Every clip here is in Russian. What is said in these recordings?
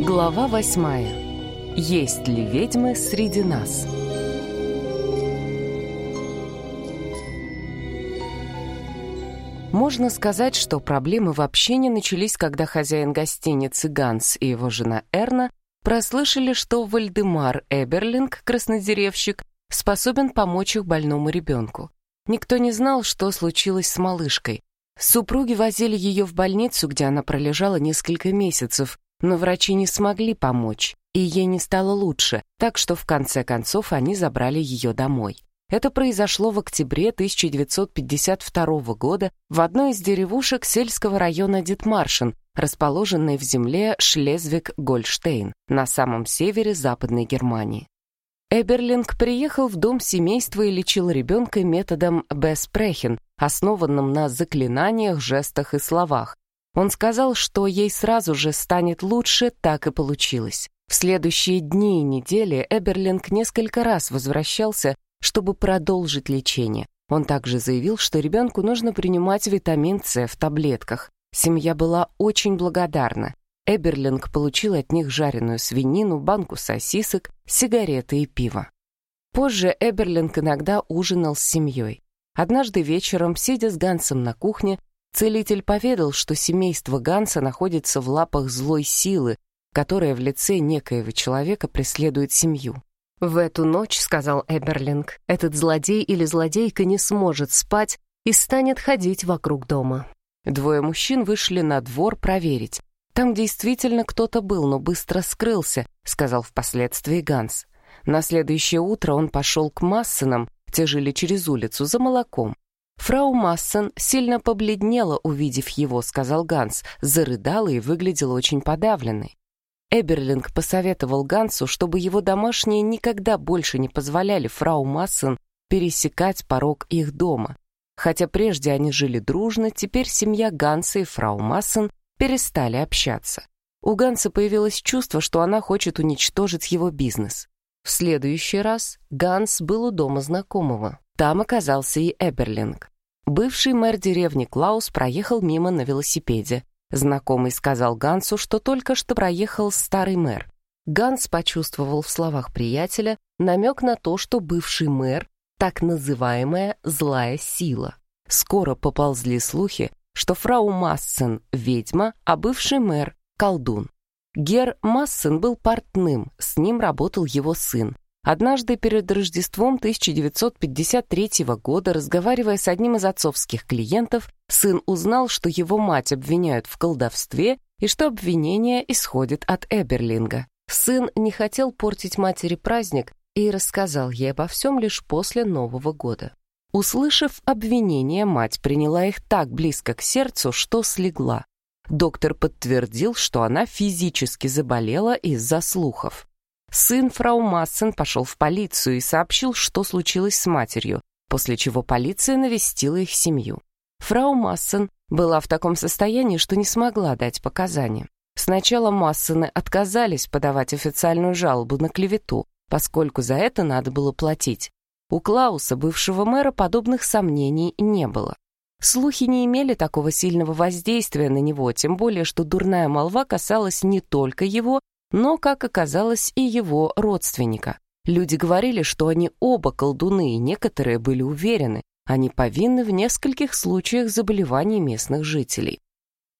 Глава восьмая. Есть ли ведьмы среди нас? Можно сказать, что проблемы в общине начались, когда хозяин гостиницы Ганс и его жена Эрна прослышали, что Вальдемар Эберлинг, краснодеревщик, способен помочь их больному ребенку. Никто не знал, что случилось с малышкой. Супруги возили ее в больницу, где она пролежала несколько месяцев, но врачи не смогли помочь, и ей не стало лучше, так что в конце концов они забрали ее домой. Это произошло в октябре 1952 года в одной из деревушек сельского района Дитмаршин, расположенной в земле Шлезвиг-Гольштейн, на самом севере Западной Германии. Эберлинг приехал в дом семейства и лечил ребенка методом Беспрехен, основанным на заклинаниях, жестах и словах, он сказал, что ей сразу же станет лучше, так и получилось. В следующие дни и недели Эберлинг несколько раз возвращался, чтобы продолжить лечение. Он также заявил, что ребенку нужно принимать витамин С в таблетках. Семья была очень благодарна. Эберлинг получил от них жареную свинину, банку сосисок, сигареты и пиво. Позже Эберлинг иногда ужинал с семьей. Однажды вечером, сидя с Гансом на кухне, Целитель поведал, что семейство Ганса находится в лапах злой силы, которая в лице некоего человека преследует семью. «В эту ночь, — сказал Эберлинг, — этот злодей или злодейка не сможет спать и станет ходить вокруг дома». Двое мужчин вышли на двор проверить. «Там действительно кто-то был, но быстро скрылся», — сказал впоследствии Ганс. На следующее утро он пошел к Массенам, те жили через улицу, за молоком. Фрау Массен сильно побледнела, увидев его, сказал Ганс, зарыдала и выглядела очень подавленной. Эберлинг посоветовал Гансу, чтобы его домашние никогда больше не позволяли фрау Массен пересекать порог их дома. Хотя прежде они жили дружно, теперь семья Ганса и фрау Массен перестали общаться. У Ганса появилось чувство, что она хочет уничтожить его бизнес. В следующий раз Ганс был у дома знакомого. Там оказался и Эберлинг. Бывший мэр деревни Клаус проехал мимо на велосипеде. Знакомый сказал Гансу, что только что проехал старый мэр. Ганс почувствовал в словах приятеля намек на то, что бывший мэр — так называемая «злая сила». Скоро поползли слухи, что фрау Массен — ведьма, а бывший мэр — колдун. Гер Массен был портным, с ним работал его сын. Однажды перед Рождеством 1953 года, разговаривая с одним из отцовских клиентов, сын узнал, что его мать обвиняют в колдовстве и что обвинение исходит от Эберлинга. Сын не хотел портить матери праздник и рассказал ей обо всем лишь после Нового года. Услышав обвинение, мать приняла их так близко к сердцу, что слегла. Доктор подтвердил, что она физически заболела из-за слухов. Сын фрау Массен пошел в полицию и сообщил, что случилось с матерью, после чего полиция навестила их семью. Фрау Массен была в таком состоянии, что не смогла дать показания. Сначала Массены отказались подавать официальную жалобу на клевету, поскольку за это надо было платить. У Клауса, бывшего мэра, подобных сомнений не было. Слухи не имели такого сильного воздействия на него, тем более, что дурная молва касалась не только его, но, как оказалось, и его родственника. Люди говорили, что они оба колдуны, и некоторые были уверены, они повинны в нескольких случаях заболеваний местных жителей.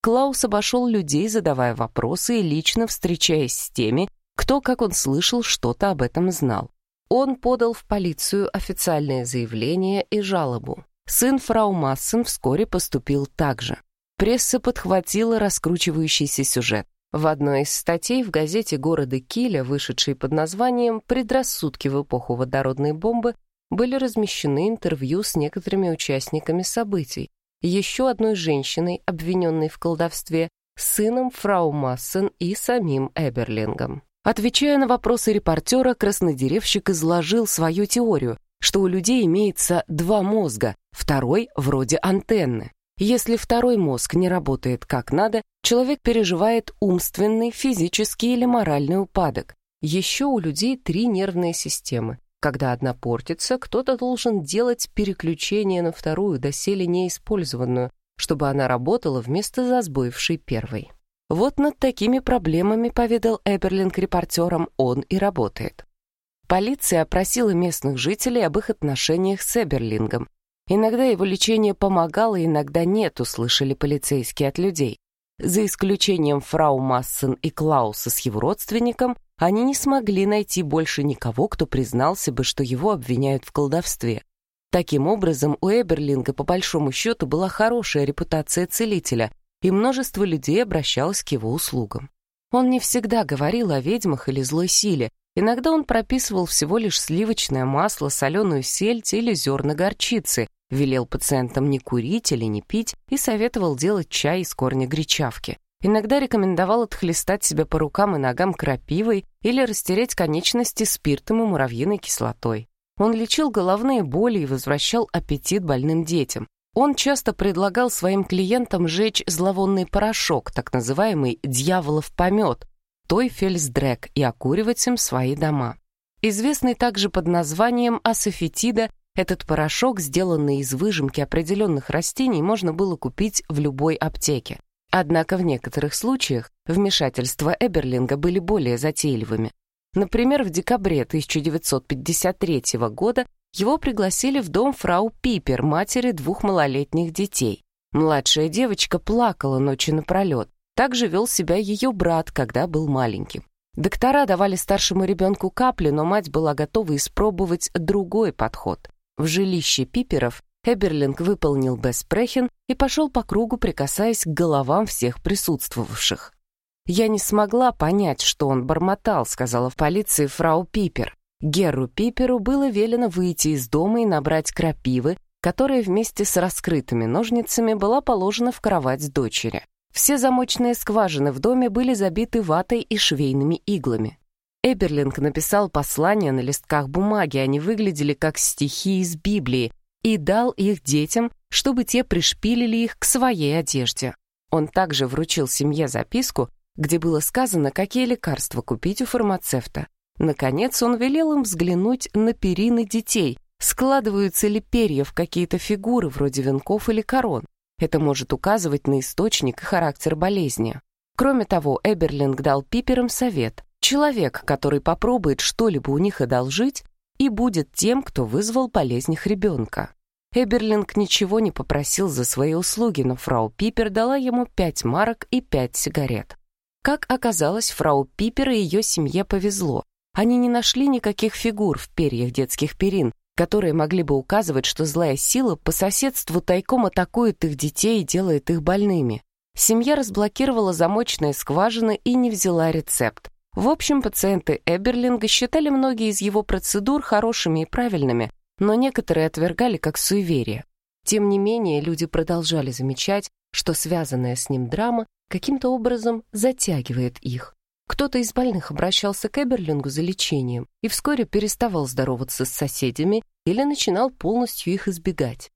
Клаус обошел людей, задавая вопросы и лично встречаясь с теми, кто, как он слышал, что-то об этом знал. Он подал в полицию официальное заявление и жалобу. Сын фрау Массен вскоре поступил так же. Пресса подхватила раскручивающийся сюжет. В одной из статей в газете города Киля, вышедшей под названием «Предрассудки в эпоху водородной бомбы», были размещены интервью с некоторыми участниками событий. Еще одной женщиной, обвиненной в колдовстве, сыном фрау Массен и самим Эберлингом. Отвечая на вопросы репортера, краснодеревщик изложил свою теорию, что у людей имеется два мозга, второй вроде антенны. Если второй мозг не работает как надо, человек переживает умственный, физический или моральный упадок. Еще у людей три нервные системы. Когда одна портится, кто-то должен делать переключение на вторую, доселе неиспользованную, чтобы она работала вместо засбоившей первой. Вот над такими проблемами, поведал Эберлинг репортерам, он и работает. Полиция опросила местных жителей об их отношениях с Эберлингом. Иногда его лечение помогало, иногда нет, услышали полицейские от людей. За исключением фрау Массен и Клауса с его родственником, они не смогли найти больше никого, кто признался бы, что его обвиняют в колдовстве. Таким образом, у Эберлинга по большому счету была хорошая репутация целителя, и множество людей обращалось к его услугам. Он не всегда говорил о ведьмах или злой силе, иногда он прописывал всего лишь сливочное масло, соленую сельдь или зерна горчицы, велел пациентам не курить или не пить и советовал делать чай из корня гречавки. Иногда рекомендовал отхлестать себя по рукам и ногам крапивой или растереть конечности спиртом и муравьиной кислотой. Он лечил головные боли и возвращал аппетит больным детям. Он часто предлагал своим клиентам жечь зловонный порошок, так называемый «дьяволов помет», тойфельсдрек, и окуривать им свои дома. Известный также под названием асофетида, этот порошок, сделанный из выжимки определенных растений, можно было купить в любой аптеке. Однако в некоторых случаях вмешательства Эберлинга были более затейливыми. Например, в декабре 1953 года его пригласили в дом фрау Пипер, матери двух малолетних детей. Младшая девочка плакала ночи напролет. Так же вел себя ее брат, когда был маленьким. Доктора давали старшему ребенку капли, но мать была готова испробовать другой подход. В жилище Пиперов Эберлинг выполнил беспрехен и пошел по кругу, прикасаясь к головам всех присутствовавших. «Я не смогла понять, что он бормотал», — сказала в полиции фрау Пипер. Геру Пиперу было велено выйти из дома и набрать крапивы, которая вместе с раскрытыми ножницами была положена в кровать дочери. Все замочные скважины в доме были забиты ватой и швейными иглами. Эберлинг написал послания на листках бумаги, они выглядели как стихи из Библии, и дал их детям, чтобы те пришпилили их к своей одежде. Он также вручил семье записку, где было сказано, какие лекарства купить у фармацевта. Наконец он велел им взглянуть на перины детей, складываются ли перья в какие-то фигуры вроде венков или корон. Это может указывать на источник и характер болезни. Кроме того, Эберлинг дал Пиперам совет. Человек, который попробует что-либо у них одолжить, и будет тем, кто вызвал болезнь их ребенка. Эберлинг ничего не попросил за свои услуги, но фрау Пипер дала ему пять марок и пять сигарет. Как оказалось, фрау Пипер и ее семье повезло. Они не нашли никаких фигур в перьях детских перин, которые могли бы указывать, что злая сила по соседству тайком атакует их детей и делает их больными. Семья разблокировала замочные скважины и не взяла рецепт. В общем, пациенты Эберлинга считали многие из его процедур хорошими и правильными, но некоторые отвергали как суеверие. Тем не менее, люди продолжали замечать, что связанная с ним драма каким-то образом затягивает их. Кто-то из больных обращался к Эберлингу за лечением и вскоре переставал здороваться с соседями или начинал полностью их избегать.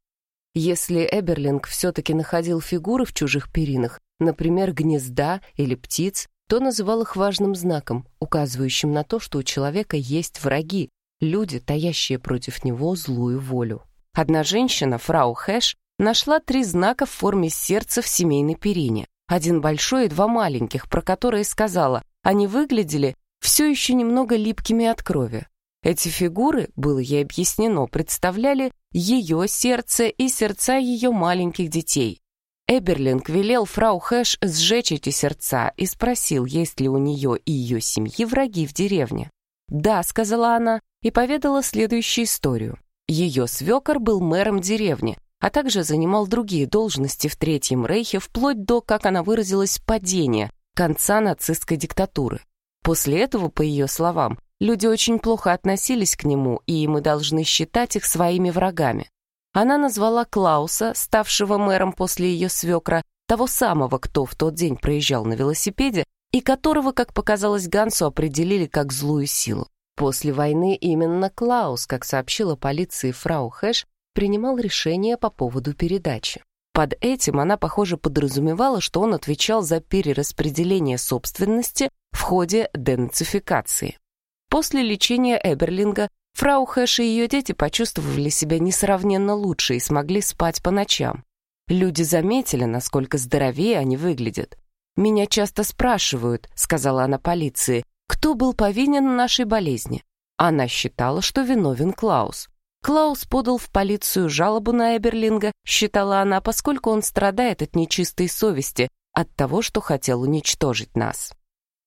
Если Эберлинг все-таки находил фигуры в чужих перинах, например, гнезда или птиц, то называл их важным знаком, указывающим на то, что у человека есть враги, люди, таящие против него злую волю. Одна женщина, фрау Хэш, нашла три знака в форме сердца в семейной перине. Один большой и два маленьких, про которые сказала, они выглядели все еще немного липкими от крови. Эти фигуры, было ей объяснено, представляли ее сердце и сердца ее маленьких детей. Эберлинг велел фрау Хэш сжечь эти сердца и спросил, есть ли у нее и ее семьи враги в деревне. «Да», — сказала она, и поведала следующую историю. Ее свекор был мэром деревни, а также занимал другие должности в Третьем Рейхе вплоть до, как она выразилась, падения, конца нацистской диктатуры. После этого, по ее словам, люди очень плохо относились к нему, и мы должны считать их своими врагами. Она назвала Клауса, ставшего мэром после ее свекра, того самого, кто в тот день проезжал на велосипеде, и которого, как показалось Гансу, определили как злую силу. После войны именно Клаус, как сообщила полиции фрау Хэш, принимал решение по поводу передачи. Под этим она, похоже, подразумевала, что он отвечал за перераспределение собственности в ходе денацификации. После лечения Эберлинга фрау Хэш и ее дети почувствовали себя несравненно лучше и смогли спать по ночам. Люди заметили, насколько здоровее они выглядят. «Меня часто спрашивают», — сказала она полиции, «кто был повинен нашей болезни?» Она считала, что виновен Клаус. Клаус подал в полицию жалобу на Эберлинга, считала она, поскольку он страдает от нечистой совести, от того, что хотел уничтожить нас.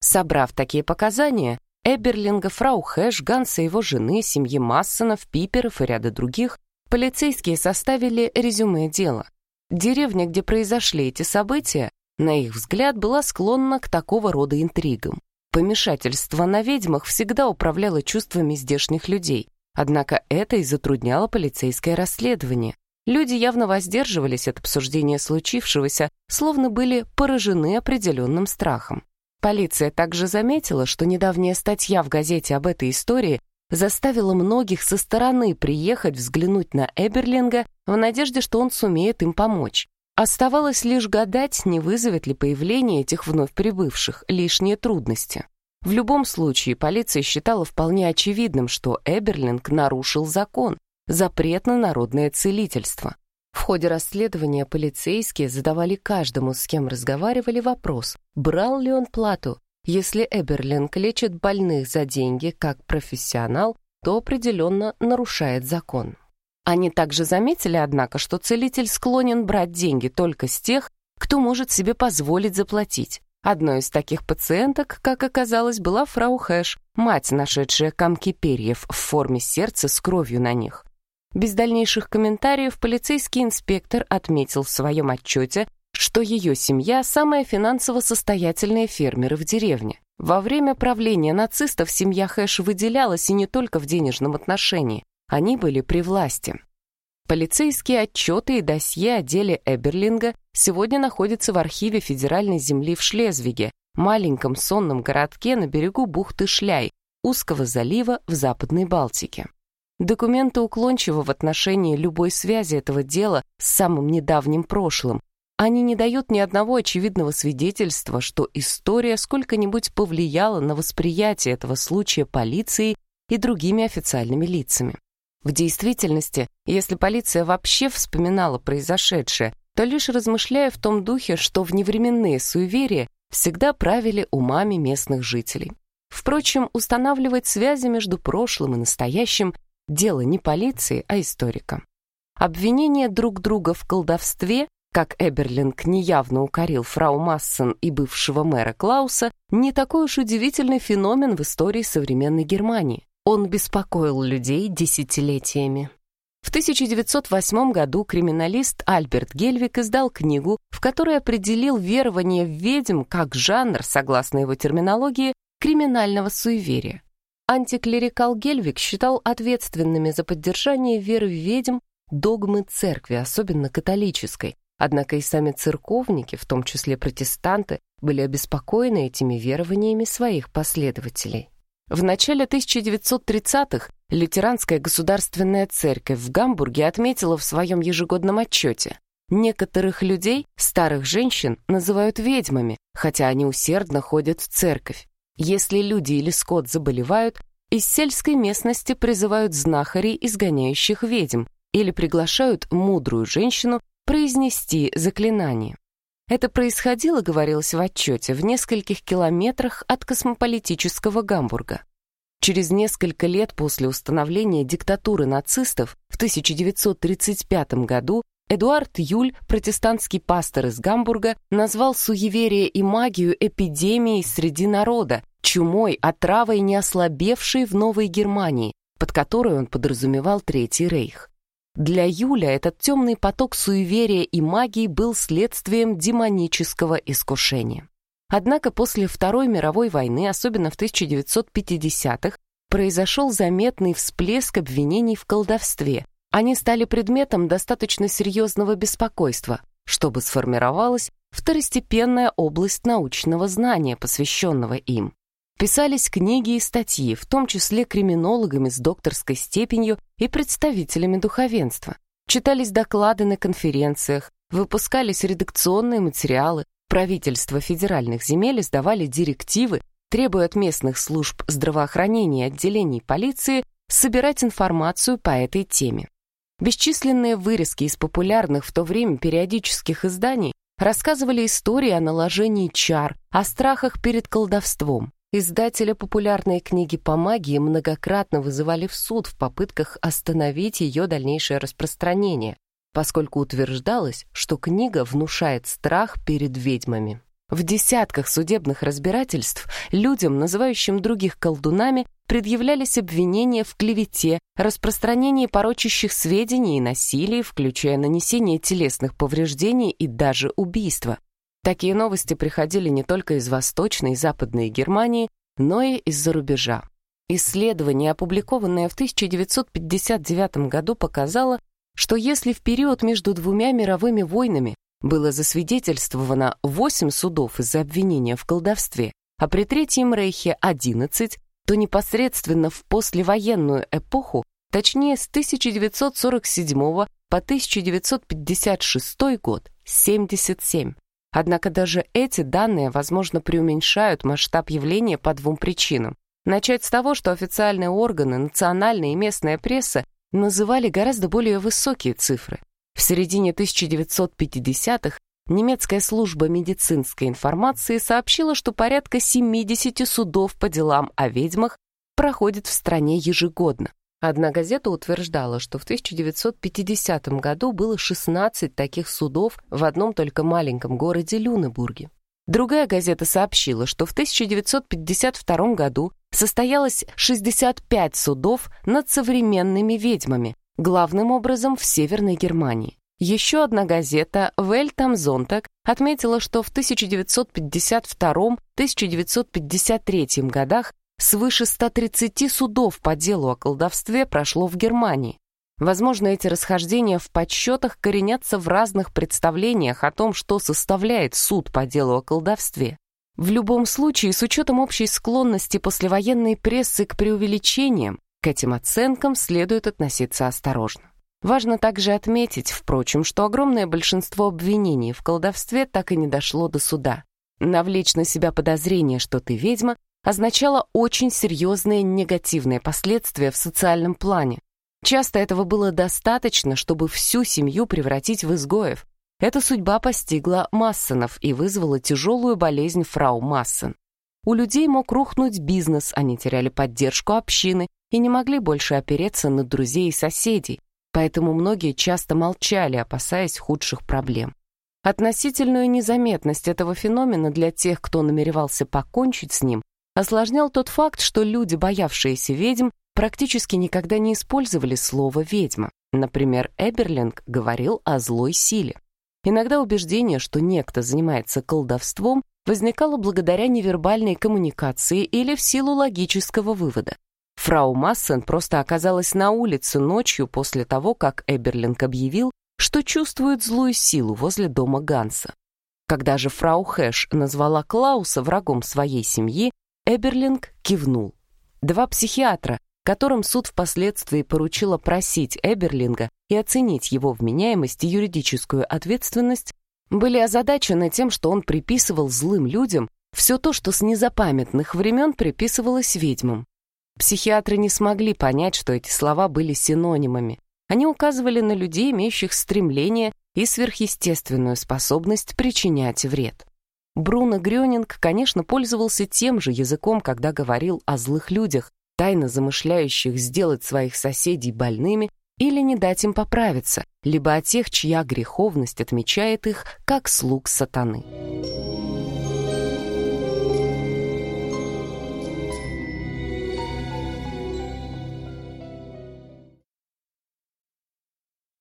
Собрав такие показания, Эберлинга, фрау Хэш, Ганса его жены, семьи Массонов, Пиперов и ряда других, полицейские составили резюме дела. Деревня, где произошли эти события, на их взгляд, была склонна к такого рода интригам. Помешательство на ведьмах всегда управляло чувствами здешних людей, однако это и затрудняло полицейское расследование. Люди явно воздерживались от обсуждения случившегося, словно были поражены определенным страхом. Полиция также заметила, что недавняя статья в газете об этой истории заставила многих со стороны приехать взглянуть на Эберлинга в надежде, что он сумеет им помочь. Оставалось лишь гадать, не вызовет ли появление этих вновь прибывших лишние трудности. В любом случае, полиция считала вполне очевидным, что Эберлинг нарушил закон, запрет на народное целительство. В ходе расследования полицейские задавали каждому, с кем разговаривали, вопрос, брал ли он плату. Если Эберлинг лечит больных за деньги как профессионал, то определенно нарушает закон. Они также заметили, однако, что целитель склонен брать деньги только с тех, кто может себе позволить заплатить. Одной из таких пациенток, как оказалось, была фрау Хэш, мать, нашедшая комки перьев в форме сердца с кровью на них. Без дальнейших комментариев полицейский инспектор отметил в своем отчете, что ее семья – самые финансово состоятельные фермеры в деревне. Во время правления нацистов семья Хэш выделялась и не только в денежном отношении. Они были при власти. Полицейские отчеты и досье о деле Эберлинга сегодня находятся в архиве Федеральной земли в Шлезвиге, маленьком сонном городке на берегу бухты Шляй, узкого залива в Западной Балтике. Документы уклончивы в отношении любой связи этого дела с самым недавним прошлым. Они не дают ни одного очевидного свидетельства, что история сколько-нибудь повлияла на восприятие этого случая полицией и другими официальными лицами. В действительности, если полиция вообще вспоминала произошедшее, то лишь размышляя в том духе, что вневременные суеверия всегда правили умами местных жителей. Впрочем, устанавливать связи между прошлым и настоящим Дело не полиции, а историка. Обвинение друг друга в колдовстве, как Эберлинг неявно укорил фрау Массен и бывшего мэра Клауса, не такой уж удивительный феномен в истории современной Германии. Он беспокоил людей десятилетиями. В 1908 году криминалист Альберт Гельвик издал книгу, в которой определил верование в ведьм как жанр, согласно его терминологии, криминального суеверия. Антиклерикал Гельвик считал ответственными за поддержание веры в ведьм догмы церкви, особенно католической. Однако и сами церковники, в том числе протестанты, были обеспокоены этими верованиями своих последователей. В начале 1930-х Лютеранская государственная церковь в Гамбурге отметила в своем ежегодном отчете Некоторых людей, старых женщин, называют ведьмами, хотя они усердно ходят в церковь. Если люди или скот заболевают, из сельской местности призывают знахарей, изгоняющих ведьм, или приглашают мудрую женщину произнести заклинание. Это происходило, говорилось в отчете, в нескольких километрах от космополитического Гамбурга. Через несколько лет после установления диктатуры нацистов в 1935 году Эдуард Юль, протестантский пастор из Гамбурга, назвал суеверие и магию эпидемией среди народа, чумой, отравой, не ослабевшей в Новой Германии, под которой он подразумевал Третий Рейх. Для Юля этот темный поток суеверия и магии был следствием демонического искушения. Однако после Второй мировой войны, особенно в 1950-х, произошел заметный всплеск обвинений в колдовстве, они стали предметом достаточно серьезного беспокойства, чтобы сформировалась второстепенная область научного знания, посвященного им. Писались книги и статьи, в том числе криминологами с докторской степенью и представителями духовенства. Читались доклады на конференциях, выпускались редакционные материалы, правительства федеральных земель издавали директивы, требуя от местных служб здравоохранения и отделений полиции собирать информацию по этой теме. Бесчисленные вырезки из популярных в то время периодических изданий рассказывали истории о наложении чар, о страхах перед колдовством. Издателя популярной книги по магии многократно вызывали в суд в попытках остановить ее дальнейшее распространение, поскольку утверждалось, что книга внушает страх перед ведьмами. В десятках судебных разбирательств людям, называющим других колдунами, предъявлялись обвинения в клевете, распространении порочащих сведений и насилии, включая нанесение телесных повреждений и даже убийства. Такие новости приходили не только из Восточной и Западной Германии, но и из-за рубежа. Исследование, опубликованное в 1959 году, показало, что если в период между двумя мировыми войнами было засвидетельствовано 8 судов из-за обвинения в колдовстве, а при Третьем Рейхе 11, то непосредственно в послевоенную эпоху, точнее с 1947 по 1956 год, 77. Однако даже эти данные, возможно, преуменьшают масштаб явления по двум причинам. Начать с того, что официальные органы, национальная и местная пресса называли гораздо более высокие цифры. В середине 1950-х немецкая служба медицинской информации сообщила, что порядка 70 судов по делам о ведьмах проходит в стране ежегодно. Одна газета утверждала, что в 1950 году было 16 таких судов в одном только маленьком городе Люнебурге. Другая газета сообщила, что в 1952 году состоялось 65 судов над современными ведьмами, главным образом в Северной Германии. Еще одна газета «Вельт отметила, что в 1952-1953 годах свыше 130 судов по делу о колдовстве прошло в Германии. Возможно, эти расхождения в подсчетах коренятся в разных представлениях о том, что составляет суд по делу о колдовстве. В любом случае, с учетом общей склонности послевоенной прессы к преувеличениям, к этим оценкам следует относиться осторожно. Важно также отметить, впрочем, что огромное большинство обвинений в колдовстве так и не дошло до суда. Навлечь на себя подозрение, что ты ведьма, означало очень серьезные негативные последствия в социальном плане. Часто этого было достаточно, чтобы всю семью превратить в изгоев. Эта судьба постигла Массонов и вызвала тяжелую болезнь фрау Массен. У людей мог рухнуть бизнес, они теряли поддержку общины и не могли больше опереться на друзей и соседей, поэтому многие часто молчали, опасаясь худших проблем. Относительную незаметность этого феномена для тех, кто намеревался покончить с ним, осложнял тот факт, что люди, боявшиеся ведьм, практически никогда не использовали слово «ведьма». Например, Эберлинг говорил о злой силе. Иногда убеждение, что некто занимается колдовством, возникало благодаря невербальной коммуникации или в силу логического вывода. Фрау Массен просто оказалась на улице ночью после того, как Эберлинг объявил, что чувствует злую силу возле дома Ганса. Когда же фрау Хэш назвала Клауса врагом своей семьи, Эберлинг кивнул. Два психиатра, которым суд впоследствии поручил опросить Эберлинга и оценить его вменяемость и юридическую ответственность, были озадачены тем, что он приписывал злым людям все то, что с незапамятных времен приписывалось ведьмам. Психиатры не смогли понять, что эти слова были синонимами. Они указывали на людей, имеющих стремление и сверхъестественную способность причинять вред. Бруно Грёнинг, конечно, пользовался тем же языком, когда говорил о злых людях, тайно замышляющих сделать своих соседей больными или не дать им поправиться, либо о тех, чья греховность отмечает их как слуг сатаны.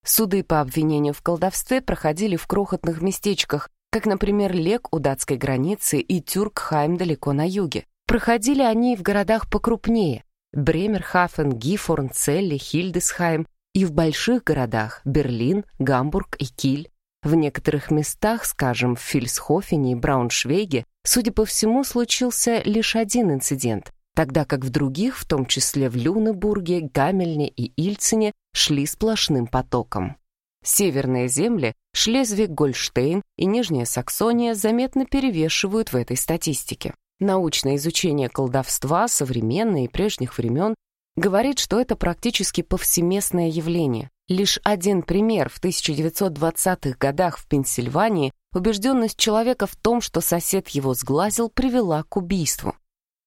Суды по обвинению в колдовстве проходили в крохотных местечках, как, например, Лек у датской границы и Тюркхайм далеко на юге. Проходили они и в городах покрупнее — Бремерхафен, Гифорн, Целли, Хильдесхайм, и в больших городах — Берлин, Гамбург и Киль. В некоторых местах, скажем, в Фильсхофене и Брауншвейге, судя по всему, случился лишь один инцидент, тогда как в других, в том числе в Люнебурге, Гамельне и Ильцине, шли сплошным потоком. Северные земли, Шлезвиг, Гольштейн и Нижняя Саксония заметно перевешивают в этой статистике. Научное изучение колдовства современной и прежних времен говорит, что это практически повсеместное явление. Лишь один пример в 1920-х годах в Пенсильвании убежденность человека в том, что сосед его сглазил, привела к убийству.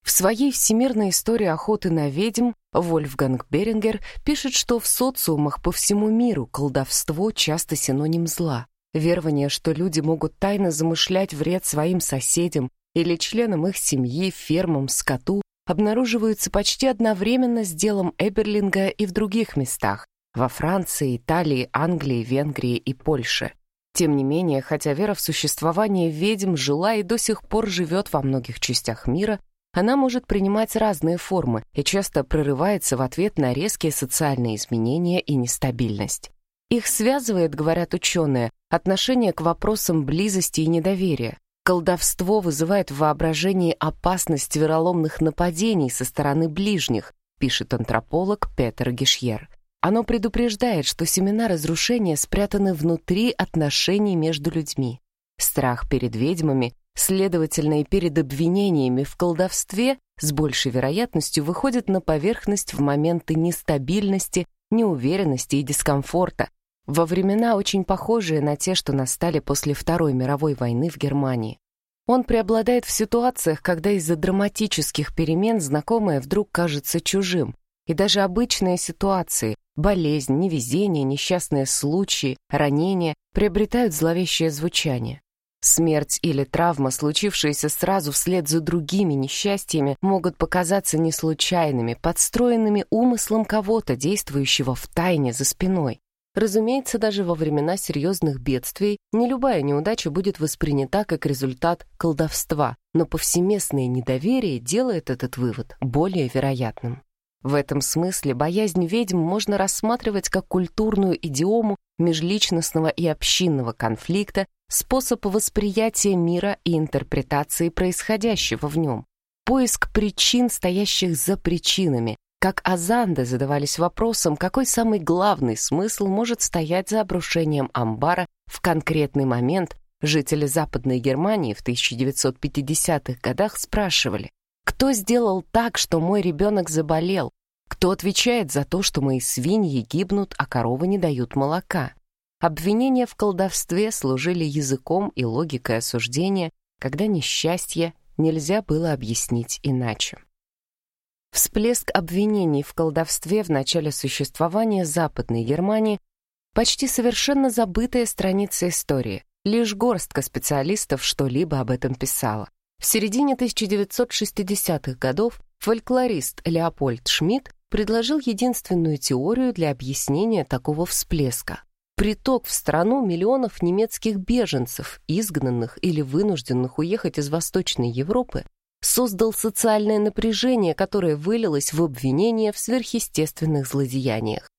В своей всемирной истории охоты на ведьм Вольфганг Берингер пишет, что в социумах по всему миру колдовство часто синоним зла. Верование, что люди могут тайно замышлять вред своим соседям или членам их семьи, фермам, скоту, обнаруживаются почти одновременно с делом Эберлинга и в других местах – во Франции, Италии, Англии, Венгрии и Польше. Тем не менее, хотя вера в существование ведьм жила и до сих пор живет во многих частях мира, она может принимать разные формы и часто прорывается в ответ на резкие социальные изменения и нестабильность. Их связывает, говорят ученые, отношение к вопросам близости и недоверия. Колдовство вызывает в воображении опасность вероломных нападений со стороны ближних, пишет антрополог Петер Гишьер. Оно предупреждает, что семена разрушения спрятаны внутри отношений между людьми. Страх перед ведьмами, следовательно, и перед обвинениями в колдовстве с большей вероятностью выходит на поверхность в моменты нестабильности, неуверенности и дискомфорта, во времена очень похожие на те, что настали после Второй мировой войны в Германии. Он преобладает в ситуациях, когда из-за драматических перемен знакомое вдруг кажется чужим, и даже обычные ситуации, болезнь, невезение, несчастные случаи, ранения приобретают зловещее звучание. Смерть или травма, случившиеся сразу вслед за другими несчастьями, могут показаться не случайными, подстроенными умыслом кого-то, действующего в тайне за спиной. Разумеется, даже во времена серьезных бедствий не любая неудача будет воспринята как результат колдовства, но повсеместное недоверие делает этот вывод более вероятным. В этом смысле боязнь ведьм можно рассматривать как культурную идиому межличностного и общинного конфликта, способ восприятия мира и интерпретации происходящего в нем, поиск причин, стоящих за причинами, как Азанды задавались вопросом, какой самый главный смысл может стоять за обрушением амбара в конкретный момент, жители Западной Германии в 1950-х годах спрашивали, кто сделал так, что мой ребенок заболел? Кто отвечает за то, что мои свиньи гибнут, а коровы не дают молока? Обвинения в колдовстве служили языком и логикой осуждения, когда несчастье нельзя было объяснить иначе. Всплеск обвинений в колдовстве в начале существования Западной Германии почти совершенно забытая страница истории. Лишь горстка специалистов что-либо об этом писала. В середине 1960-х годов фольклорист Леопольд Шмидт предложил единственную теорию для объяснения такого всплеска. Приток в страну миллионов немецких беженцев, изгнанных или вынужденных уехать из Восточной Европы, создал социальное напряжение, которое вылилось в обвинения в сверхъестественных злодеяниях.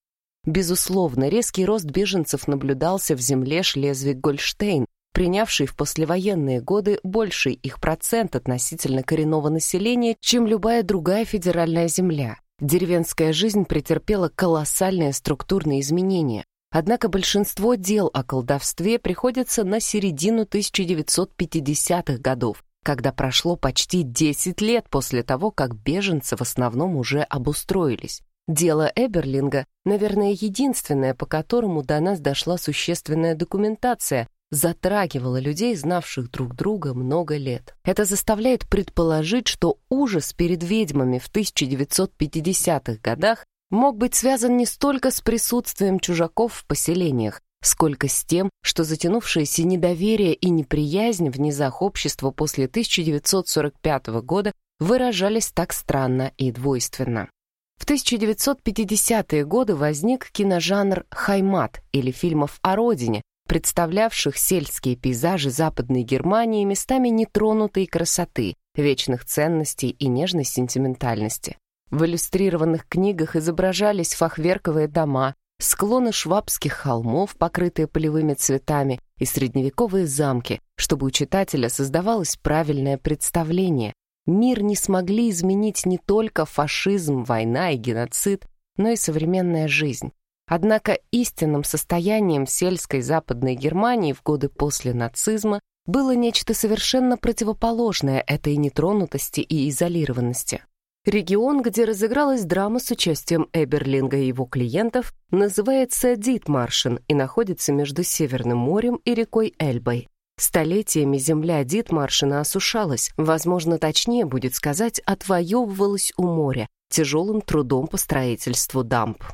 Безусловно, резкий рост беженцев наблюдался в земле Шлезвиг-Гольштейн, принявший в послевоенные годы больший их процент относительно коренного населения, чем любая другая федеральная земля. Деревенская жизнь претерпела колоссальные структурные изменения. Однако большинство дел о колдовстве приходится на середину 1950-х годов, когда прошло почти 10 лет после того, как беженцы в основном уже обустроились. Дело Эберлинга, наверное, единственное, по которому до нас дошла существенная документация, затрагивала людей, знавших друг друга много лет. Это заставляет предположить, что ужас перед ведьмами в 1950-х годах мог быть связан не столько с присутствием чужаков в поселениях, сколько с тем, что затянувшееся недоверие и неприязнь в низах общества после 1945 года выражались так странно и двойственно. В 1950-е годы возник киножанр «Хаймат» или фильмов о родине, представлявших сельские пейзажи Западной Германии местами нетронутой красоты, вечных ценностей и нежной сентиментальности. В иллюстрированных книгах изображались фахверковые дома, склоны швабских холмов, покрытые полевыми цветами, и средневековые замки, чтобы у читателя создавалось правильное представление. Мир не смогли изменить не только фашизм, война и геноцид, но и современная жизнь. Однако истинным состоянием сельской Западной Германии в годы после нацизма было нечто совершенно противоположное этой нетронутости и изолированности. Регион, где разыгралась драма с участием Эберлинга и его клиентов, называется Дитмаршен и находится между Северным морем и рекой Эльбой. Столетиями земля Дитмаршена осушалась, возможно, точнее будет сказать, отвоевывалась у моря, тяжелым трудом по строительству дамб.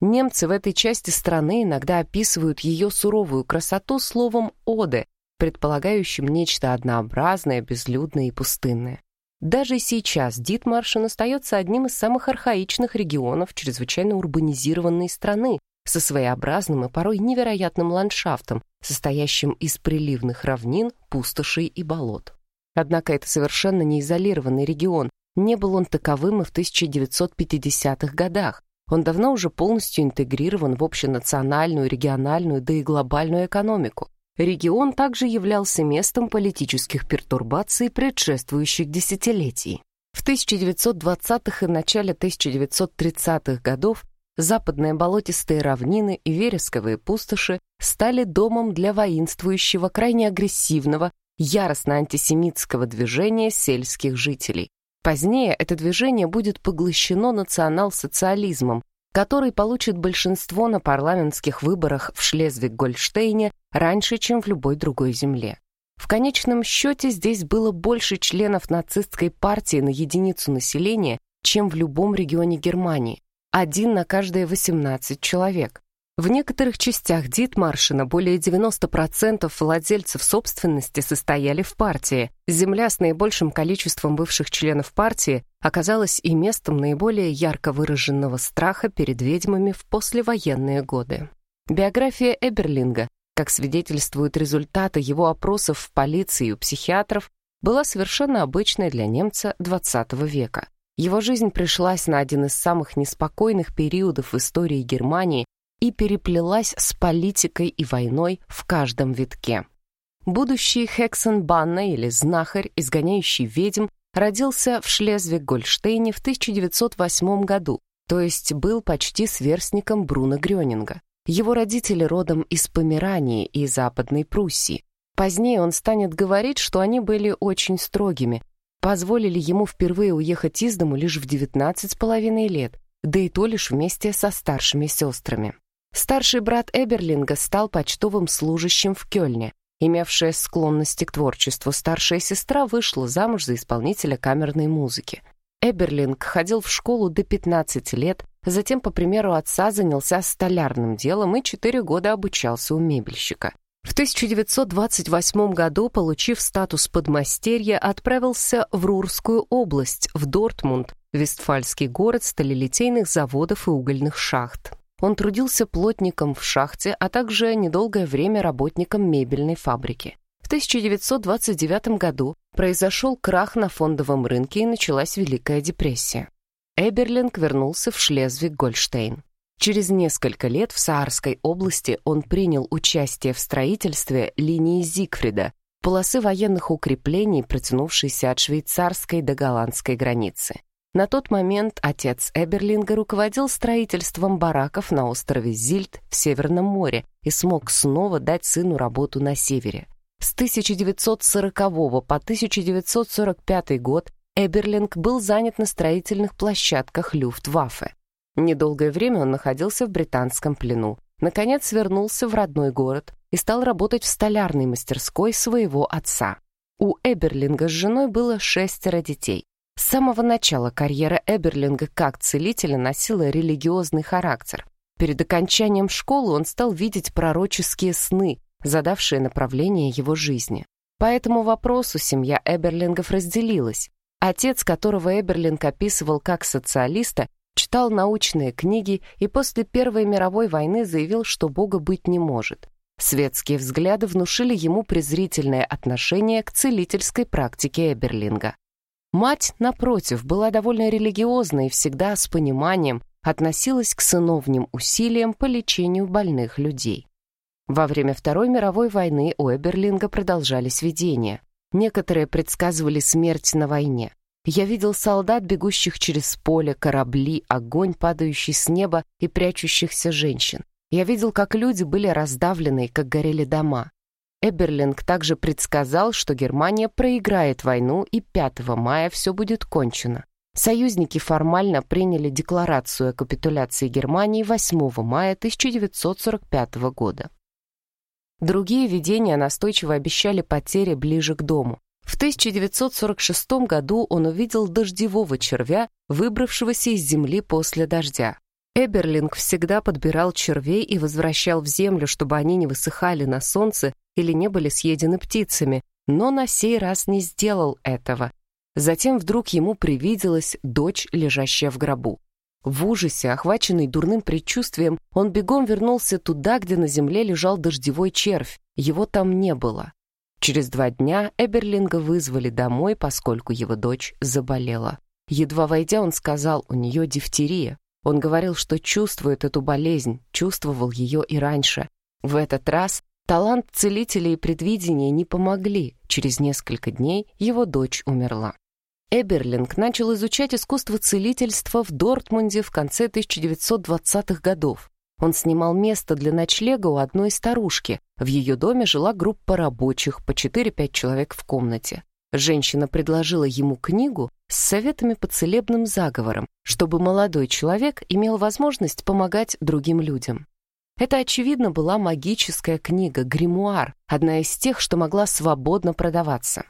Немцы в этой части страны иногда описывают ее суровую красоту словом «оде», предполагающим нечто однообразное, безлюдное и пустынное. Даже сейчас Дитмаршин остается одним из самых архаичных регионов чрезвычайно урбанизированной страны, со своеобразным и порой невероятным ландшафтом, состоящим из приливных равнин, пустошей и болот. Однако это совершенно не изолированный регион, не был он таковым и в 1950-х годах. Он давно уже полностью интегрирован в общенациональную, региональную, да и глобальную экономику. Регион также являлся местом политических пертурбаций предшествующих десятилетий. В 1920-х и начале 1930-х годов западные болотистые равнины и вересковые пустоши стали домом для воинствующего, крайне агрессивного, яростно антисемитского движения сельских жителей. Позднее это движение будет поглощено национал-социализмом, который получит большинство на парламентских выборах в Шлезвиг-Гольштейне раньше, чем в любой другой земле. В конечном счете здесь было больше членов нацистской партии на единицу населения, чем в любом регионе Германии, один на каждые 18 человек. В некоторых частях Дитмаршина более 90% владельцев собственности состояли в партии. Земля с наибольшим количеством бывших членов партии оказалась и местом наиболее ярко выраженного страха перед ведьмами в послевоенные годы. Биография Эберлинга, как свидетельствуют результаты его опросов в полиции и у психиатров, была совершенно обычной для немца XX века. Его жизнь пришлась на один из самых неспокойных периодов в истории Германии и переплелась с политикой и войной в каждом витке. Будущий Хексенбанна или знахарь, изгоняющий ведьм, родился в Шлезвиг-Гольштейне в 1908 году, то есть был почти сверстником Бруно Грёнинга. Его родители родом из Померании и Западной Пруссии. Позднее он станет говорить, что они были очень строгими, позволили ему впервые уехать из дому лишь в 19 с половиной лет, да и то лишь вместе со старшими сестрами. Старший брат Эберлинга стал почтовым служащим в Кёльне. Имевшая склонности к творчеству, старшая сестра вышла замуж за исполнителя камерной музыки. Эберлинг ходил в школу до 15 лет, затем, по примеру отца, занялся столярным делом и 4 года обучался у мебельщика. В 1928 году, получив статус подмастерья, отправился в Рурскую область, в Дортмунд, Вестфальский город сталелитейных заводов и угольных шахт. Он трудился плотником в шахте, а также недолгое время работником мебельной фабрики. В 1929 году произошел крах на фондовом рынке и началась Великая депрессия. Эберлинг вернулся в Шлезвиг-Гольштейн. Через несколько лет в Саарской области он принял участие в строительстве линии Зигфрида, полосы военных укреплений, протянувшейся от швейцарской до голландской границы. На тот момент отец Эберлинга руководил строительством бараков на острове Зильд в Северном море и смог снова дать сыну работу на севере. С 1940 по 1945 год Эберлинг был занят на строительных площадках Люфтваффе. Недолгое время он находился в британском плену. Наконец вернулся в родной город и стал работать в столярной мастерской своего отца. У Эберлинга с женой было шестеро детей. С самого начала карьера Эберлинга как целителя носила религиозный характер. Перед окончанием школы он стал видеть пророческие сны, задавшие направление его жизни. По этому вопросу семья Эберлингов разделилась. Отец, которого Эберлинг описывал как социалиста, читал научные книги и после Первой мировой войны заявил, что Бога быть не может. Светские взгляды внушили ему презрительное отношение к целительской практике Эберлинга. Мать, напротив, была довольно религиозной и всегда с пониманием относилась к сыновним усилиям по лечению больных людей. Во время Второй мировой войны у Эберлинга продолжались видения. Некоторые предсказывали смерть на войне. Я видел солдат, бегущих через поле, корабли, огонь, падающий с неба и прячущихся женщин. Я видел, как люди были раздавлены, как горели дома. Эберлинг также предсказал, что Германия проиграет войну и 5 мая все будет кончено. Союзники формально приняли декларацию о капитуляции Германии 8 мая 1945 года. Другие видения настойчиво обещали потери ближе к дому. В 1946 году он увидел дождевого червя, выбравшегося из земли после дождя. Эберлинг всегда подбирал червей и возвращал в землю, чтобы они не высыхали на солнце или не были съедены птицами, но на сей раз не сделал этого. Затем вдруг ему привиделась дочь, лежащая в гробу. В ужасе, охваченный дурным предчувствием, он бегом вернулся туда, где на земле лежал дождевой червь. Его там не было. Через два дня Эберлинга вызвали домой, поскольку его дочь заболела. Едва войдя, он сказал, у нее дифтерия. Он говорил, что чувствует эту болезнь, чувствовал ее и раньше. В этот раз талант целителя и предвидения не помогли. Через несколько дней его дочь умерла. Эберлинг начал изучать искусство целительства в Дортмунде в конце 1920-х годов. Он снимал место для ночлега у одной старушки. В ее доме жила группа рабочих, по 4-5 человек в комнате. Женщина предложила ему книгу с советами по целебным заговорам, чтобы молодой человек имел возможность помогать другим людям. Это, очевидно, была магическая книга «Гримуар», одна из тех, что могла свободно продаваться.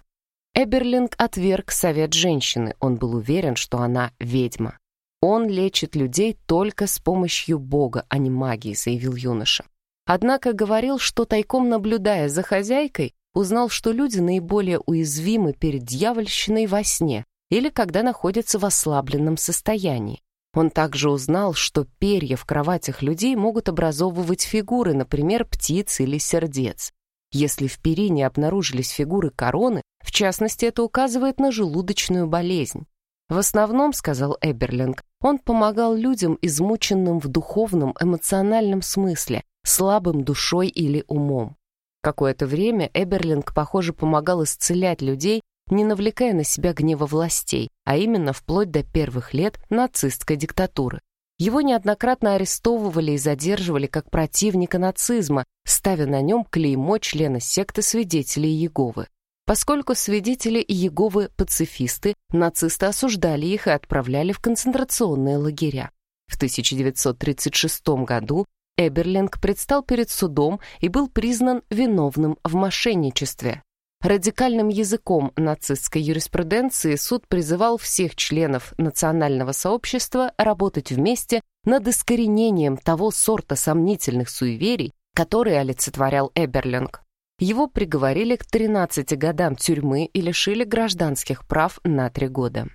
Эберлинг отверг совет женщины, он был уверен, что она ведьма. «Он лечит людей только с помощью Бога, а не магии», — заявил юноша. Однако говорил, что тайком наблюдая за хозяйкой, узнал, что люди наиболее уязвимы перед дьявольщиной во сне или когда находятся в ослабленном состоянии. Он также узнал, что перья в кроватях людей могут образовывать фигуры, например, птиц или сердец. Если в перине обнаружились фигуры короны, в частности, это указывает на желудочную болезнь. В основном, сказал Эберлинг, он помогал людям, измученным в духовном, эмоциональном смысле, слабым душой или умом. Какое-то время Эберлинг, похоже, помогал исцелять людей, не навлекая на себя гнева властей, а именно вплоть до первых лет нацистской диктатуры. Его неоднократно арестовывали и задерживали как противника нацизма, ставя на нем клеймо члена секты свидетелей Иеговы. Поскольку свидетели Иеговы – пацифисты, нацисты осуждали их и отправляли в концентрационные лагеря. В 1936 году Эберлинг предстал перед судом и был признан виновным в мошенничестве. Радикальным языком нацистской юриспруденции суд призывал всех членов национального сообщества работать вместе над искоренением того сорта сомнительных суеверий, которые олицетворял Эберлинг. Его приговорили к 13 годам тюрьмы и лишили гражданских прав на три года.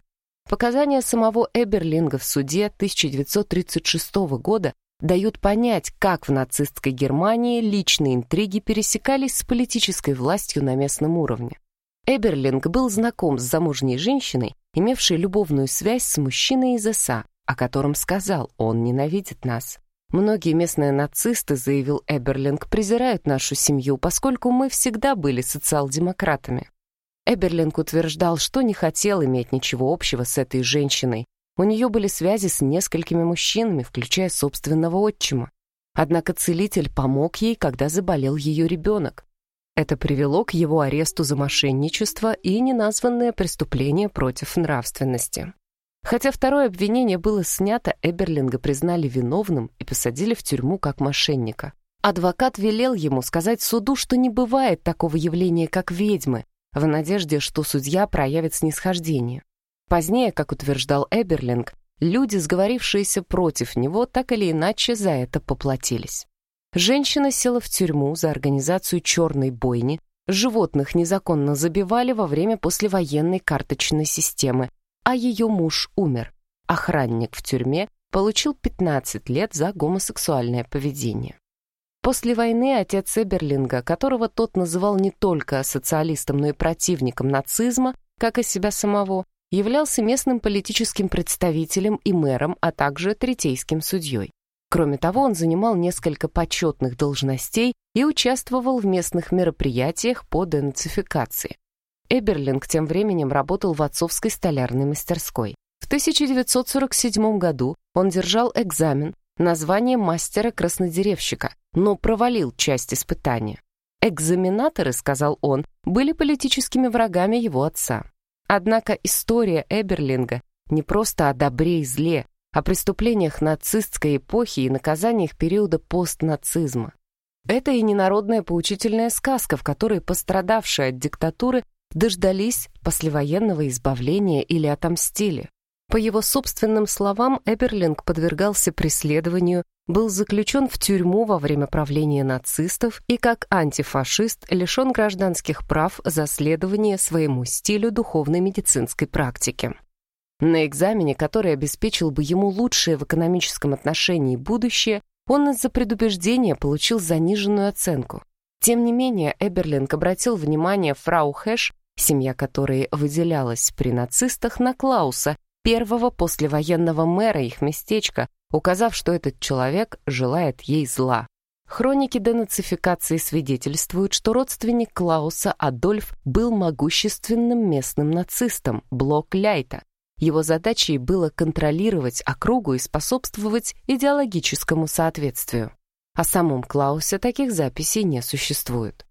Показания самого Эберлинга в суде 1936 года дают понять, как в нацистской Германии личные интриги пересекались с политической властью на местном уровне. Эберлинг был знаком с замужней женщиной, имевшей любовную связь с мужчиной из СА, о котором сказал «он ненавидит нас». Многие местные нацисты, заявил Эберлинг, презирают нашу семью, поскольку мы всегда были социал-демократами. Эберлинг утверждал, что не хотел иметь ничего общего с этой женщиной. У нее были связи с несколькими мужчинами, включая собственного отчима. Однако целитель помог ей, когда заболел ее ребенок. Это привело к его аресту за мошенничество и неназванное преступление против нравственности. Хотя второе обвинение было снято, Эберлинга признали виновным и посадили в тюрьму как мошенника. Адвокат велел ему сказать суду, что не бывает такого явления, как ведьмы, в надежде, что судья проявит снисхождение. Позднее, как утверждал Эберлинг, люди, сговорившиеся против него, так или иначе за это поплатились. Женщина села в тюрьму за организацию черной бойни, животных незаконно забивали во время послевоенной карточной системы, а ее муж умер. Охранник в тюрьме получил 15 лет за гомосексуальное поведение. После войны отец Эберлинга, которого тот называл не только социалистом, но и противником нацизма, как и себя самого, являлся местным политическим представителем и мэром, а также третейским судьей. Кроме того, он занимал несколько почетных должностей и участвовал в местных мероприятиях по денацификации. Эберлинг тем временем работал в отцовской столярной мастерской. В 1947 году он держал экзамен на звание мастера-краснодеревщика, но провалил часть испытания. Экзаменаторы, сказал он, были политическими врагами его отца. Однако история Эберлинга не просто о добре и зле, о преступлениях нацистской эпохи и наказаниях периода постнацизма. Это и ненародная поучительная сказка, в которой пострадавшие от диктатуры дождались послевоенного избавления или отомстили. По его собственным словам, Эберлинг подвергался преследованию, был заключен в тюрьму во время правления нацистов и как антифашист лишен гражданских прав за следование своему стилю духовной медицинской практики. На экзамене, который обеспечил бы ему лучшее в экономическом отношении будущее, он из-за предубеждения получил заниженную оценку. Тем не менее, Эберлинг обратил внимание фрау Хэш, семья которой выделялась при нацистах, на Клауса, первого послевоенного мэра их местечка, указав, что этот человек желает ей зла. Хроники денацификации свидетельствуют, что родственник Клауса Адольф был могущественным местным нацистом, Блок Ляйта. Его задачей было контролировать округу и способствовать идеологическому соответствию. О самом Клаусе таких записей не существует.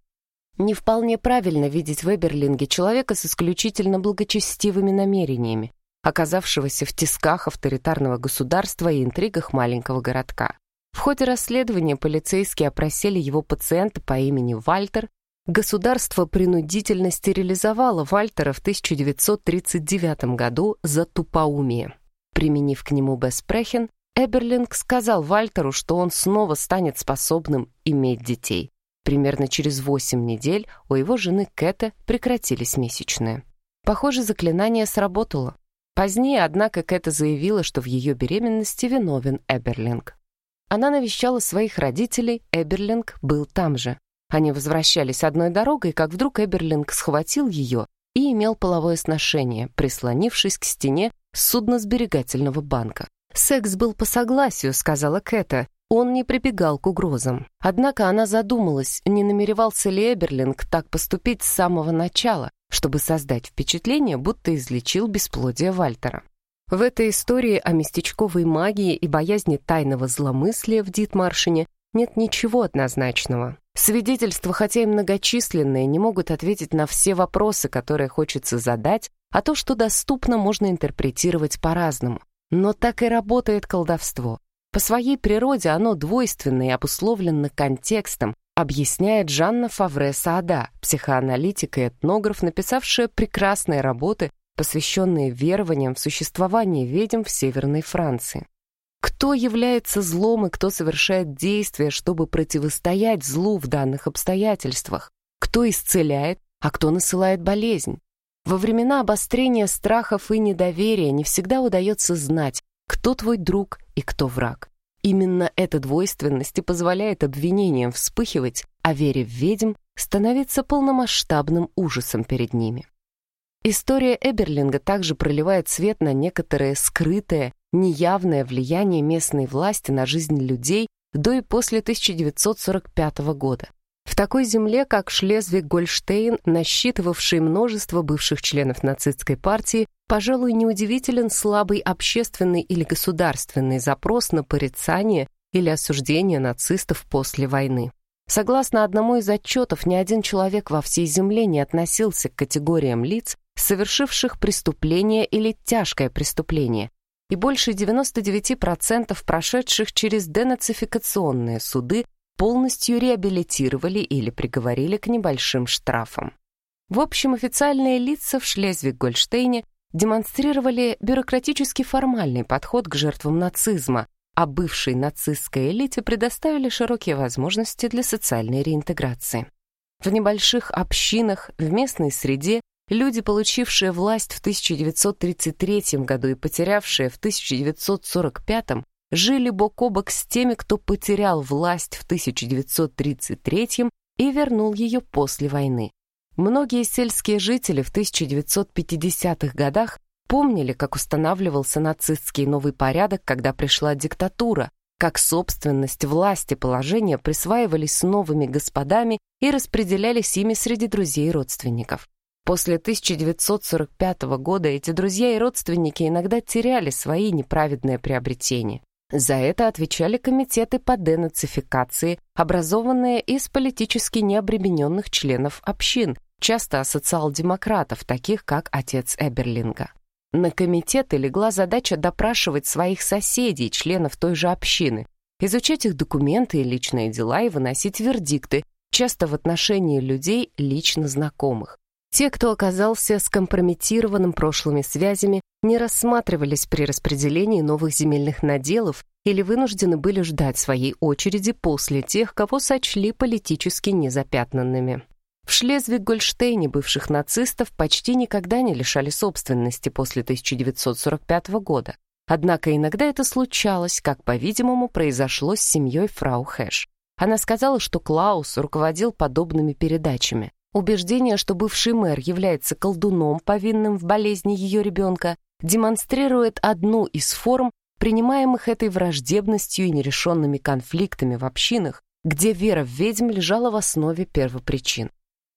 Не вполне правильно видеть в Эберлинге человека с исключительно благочестивыми намерениями, оказавшегося в тисках авторитарного государства и интригах маленького городка. В ходе расследования полицейские опросили его пациента по имени Вальтер. Государство принудительно стерилизовало Вальтера в 1939 году за тупоумие. Применив к нему Беспрехен, Эберлинг сказал Вальтеру, что он снова станет способным иметь детей. Примерно через 8 недель у его жены Кэта прекратились месячные. Похоже, заклинание сработало. Позднее, однако, Кэта заявила, что в ее беременности виновен Эберлинг. Она навещала своих родителей, Эберлинг был там же. Они возвращались одной дорогой, как вдруг Эберлинг схватил ее и имел половое сношение, прислонившись к стене судносберегательного банка. «Секс был по согласию», — сказала Кэта. Он не прибегал к угрозам. Однако она задумалась, не намеревался ли Эберлинг так поступить с самого начала, чтобы создать впечатление, будто излечил бесплодие Вальтера. В этой истории о местечковой магии и боязни тайного зломыслия в Дитмаршине нет ничего однозначного. Свидетельства, хотя и многочисленные, не могут ответить на все вопросы, которые хочется задать, а то, что доступно, можно интерпретировать по-разному. Но так и работает колдовство. По своей природе оно двойственно и обусловлено контекстом, объясняет Жанна Фавре Саада, психоаналитик и этнограф, написавшая прекрасные работы, посвященные верованиям в существование ведьм в Северной Франции. Кто является злом и кто совершает действия, чтобы противостоять злу в данных обстоятельствах? Кто исцеляет, а кто насылает болезнь? Во времена обострения страхов и недоверия не всегда удается знать, кто твой друг и кто враг. Именно эта двойственность и позволяет обвинениям вспыхивать, а вере в ведьм становиться полномасштабным ужасом перед ними. История Эберлинга также проливает свет на некоторое скрытое, неявное влияние местной власти на жизнь людей до и после 1945 года. В такой земле, как Шлезвиг-Гольштейн, насчитывавший множество бывших членов нацистской партии, пожалуй, неудивителен слабый общественный или государственный запрос на порицание или осуждение нацистов после войны. Согласно одному из отчетов, ни один человек во всей земле не относился к категориям лиц, совершивших преступление или тяжкое преступление, и больше 99% прошедших через денацификационные суды полностью реабилитировали или приговорили к небольшим штрафам. В общем, официальные лица в Шлезвиг-Гольштейне демонстрировали бюрократически формальный подход к жертвам нацизма, а бывшей нацистской элите предоставили широкие возможности для социальной реинтеграции. В небольших общинах, в местной среде люди, получившие власть в 1933 году и потерявшие в 1945, жили бок о бок с теми, кто потерял власть в 1933 и вернул ее после войны. Многие сельские жители в 1950-х годах помнили, как устанавливался нацистский новый порядок, когда пришла диктатура, как собственность, власть и положение присваивались новыми господами и распределялись ими среди друзей и родственников. После 1945 года эти друзья и родственники иногда теряли свои неправедные приобретения. За это отвечали комитеты по денацификации, образованные из политически необремененных членов общин, часто социал-демократов, таких как отец Эберлинга. На комитеты легла задача допрашивать своих соседей, членов той же общины, изучать их документы и личные дела и выносить вердикты, часто в отношении людей, лично знакомых. Те, кто оказался скомпрометированным прошлыми связями, не рассматривались при распределении новых земельных наделов или вынуждены были ждать своей очереди после тех, кого сочли политически незапятнанными. В Шлезвиг-Гольштейне бывших нацистов почти никогда не лишали собственности после 1945 года. Однако иногда это случалось, как, по-видимому, произошло с семьей фрау Хэш. Она сказала, что Клаус руководил подобными передачами. Убеждение, что бывший мэр является колдуном, повинным в болезни ее ребенка, демонстрирует одну из форм, принимаемых этой враждебностью и нерешенными конфликтами в общинах, где вера в ведьм лежала в основе первопричин.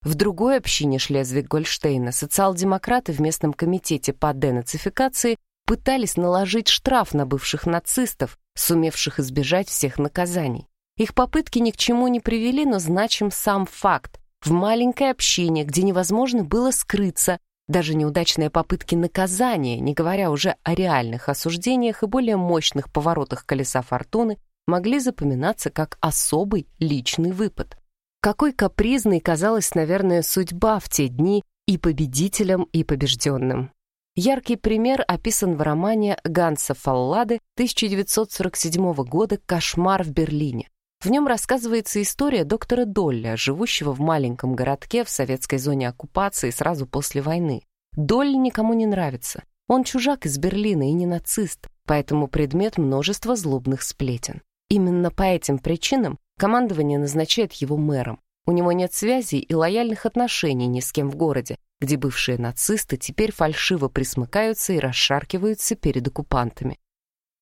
В другой общине Шлезвиг-Гольштейна социал-демократы в местном комитете по денацификации пытались наложить штраф на бывших нацистов, сумевших избежать всех наказаний. Их попытки ни к чему не привели, но значим сам факт. В маленькой общине, где невозможно было скрыться, даже неудачные попытки наказания, не говоря уже о реальных осуждениях и более мощных поворотах колеса фортуны, могли запоминаться как особый личный выпад. Какой капризной казалась, наверное, судьба в те дни и победителям, и побежденным. Яркий пример описан в романе Ганса Фаллады 1947 года «Кошмар в Берлине». В нем рассказывается история доктора Долля, живущего в маленьком городке в советской зоне оккупации сразу после войны. Доль никому не нравится. Он чужак из Берлина и не нацист, поэтому предмет множества злобных сплетен. Именно по этим причинам Командование назначает его мэром. У него нет связей и лояльных отношений ни с кем в городе, где бывшие нацисты теперь фальшиво присмыкаются и расшаркиваются перед оккупантами.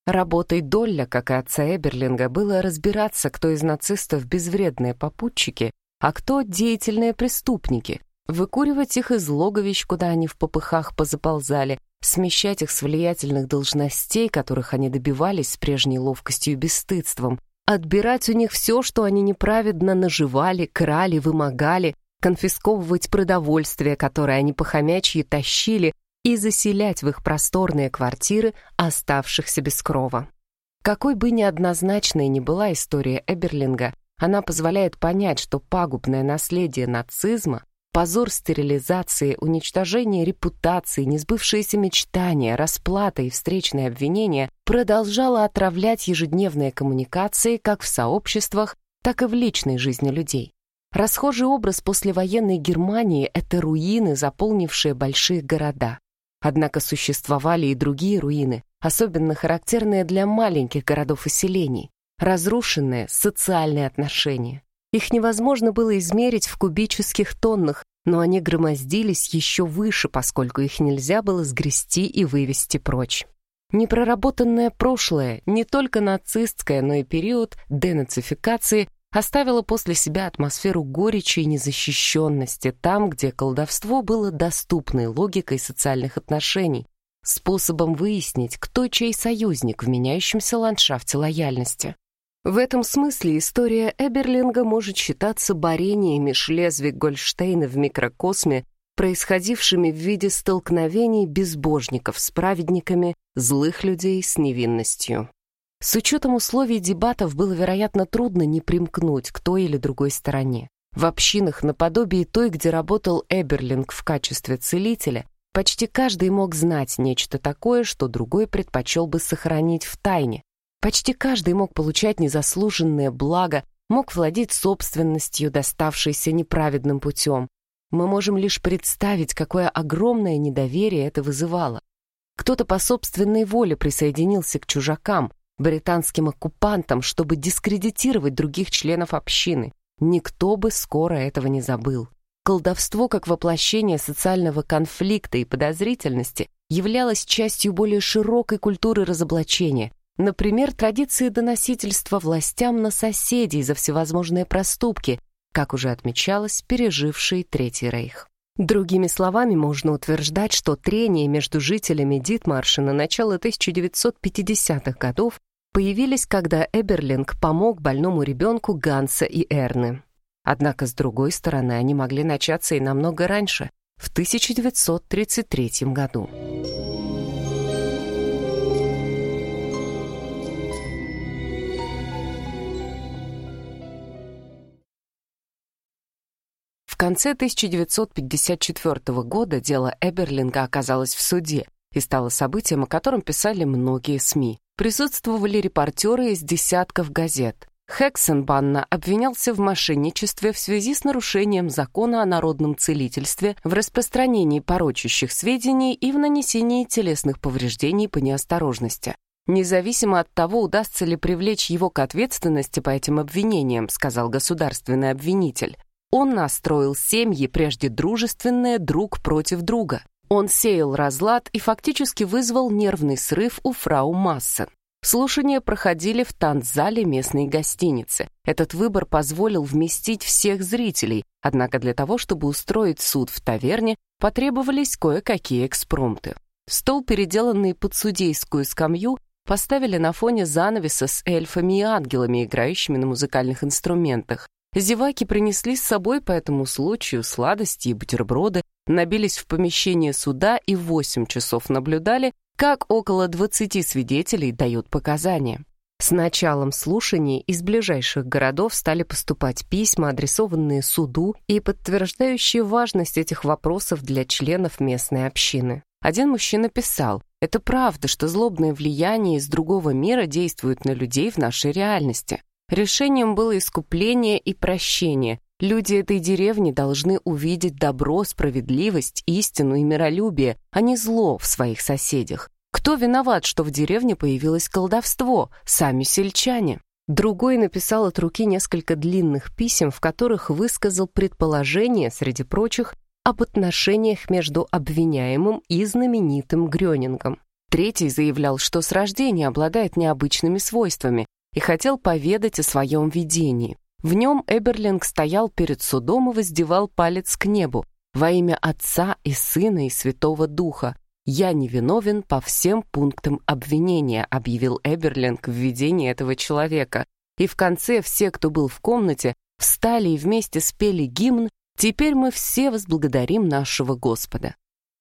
Работой Долля, как и отца Эберлинга, было разбираться, кто из нацистов безвредные попутчики, а кто деятельные преступники, выкуривать их из логовищ, куда они в попыхах позаползали, смещать их с влиятельных должностей, которых они добивались с прежней ловкостью и бесстыдством, отбирать у них все, что они неправедно наживали, крали, вымогали, конфисковывать продовольствие, которое они похомячьи тащили, и заселять в их просторные квартиры оставшихся без крова. Какой бы неоднозначной ни была история Эберлинга, она позволяет понять, что пагубное наследие нацизма позор стерилизации, уничтожение репутации, несбывшиеся мечтания, расплата и встречные обвинения продолжало отравлять ежедневные коммуникации как в сообществах, так и в личной жизни людей. Расхожий образ послевоенной Германии — это руины, заполнившие большие города. Однако существовали и другие руины, особенно характерные для маленьких городов и селений, разрушенные социальные отношения. Их невозможно было измерить в кубических тоннах, но они громоздились еще выше, поскольку их нельзя было сгрести и вывести прочь. Непроработанное прошлое, не только нацистское, но и период денацификации, оставило после себя атмосферу горечи и незащищенности там, где колдовство было доступной логикой социальных отношений, способом выяснить, кто чей союзник в меняющемся ландшафте лояльности. В этом смысле история Эберлинга может считаться борениями Шлезвиг-Гольштейна в микрокосме, происходившими в виде столкновений безбожников с праведниками, злых людей с невинностью. С учетом условий дебатов было, вероятно, трудно не примкнуть к той или другой стороне. В общинах наподобие той, где работал Эберлинг в качестве целителя, почти каждый мог знать нечто такое, что другой предпочел бы сохранить в тайне, Почти каждый мог получать незаслуженное благо, мог владеть собственностью, доставшейся неправедным путем. Мы можем лишь представить, какое огромное недоверие это вызывало. Кто-то по собственной воле присоединился к чужакам, британским оккупантам, чтобы дискредитировать других членов общины. Никто бы скоро этого не забыл. Колдовство как воплощение социального конфликта и подозрительности являлось частью более широкой культуры разоблачения, Например, традиции доносительства властям на соседей за всевозможные проступки, как уже отмечалось, переживший Третий Рейх. Другими словами, можно утверждать, что трения между жителями Дитмаршена начала 1950-х годов появились, когда Эберлинг помог больному ребенку Ганса и Эрны. Однако, с другой стороны, они могли начаться и намного раньше, в 1933 году. В конце 1954 года дело Эберлинга оказалось в суде и стало событием, о котором писали многие СМИ. Присутствовали репортеры из десятков газет. Хексенбанна обвинялся в мошенничестве в связи с нарушением закона о народном целительстве, в распространении порочащих сведений и в нанесении телесных повреждений по неосторожности. Независимо от того, удастся ли привлечь его к ответственности по этим обвинениям, сказал государственный обвинитель. Он настроил семьи, прежде дружественные, друг против друга. Он сеял разлад и фактически вызвал нервный срыв у фрау Массен. Слушания проходили в танцзале местной гостиницы. Этот выбор позволил вместить всех зрителей, однако для того, чтобы устроить суд в таверне, потребовались кое-какие экспромты. Стол, переделанный под судейскую скамью, поставили на фоне занавеса с эльфами и ангелами, играющими на музыкальных инструментах. Зеваки принесли с собой по этому случаю сладости и бутерброды, набились в помещение суда и восемь часов наблюдали, как около 20 свидетелей дают показания. С началом слушаний из ближайших городов стали поступать письма, адресованные суду и подтверждающие важность этих вопросов для членов местной общины. Один мужчина писал, «Это правда, что злобное влияние из другого мира действует на людей в нашей реальности. Решением было искупление и прощение. Люди этой деревни должны увидеть добро, справедливость, истину и миролюбие, а не зло в своих соседях. Кто виноват, что в деревне появилось колдовство? Сами сельчане. Другой написал от руки несколько длинных писем, в которых высказал предположение, среди прочих, об отношениях между обвиняемым и знаменитым Грёнингом. Третий заявлял, что с рождения обладает необычными свойствами и хотел поведать о своем видении. В нем Эберлинг стоял перед судом и воздевал палец к небу во имя Отца и Сына и Святого Духа. «Я невиновен по всем пунктам обвинения», объявил Эберлинг в видении этого человека. И в конце все, кто был в комнате, встали и вместе спели гимн «Теперь мы все возблагодарим нашего Господа».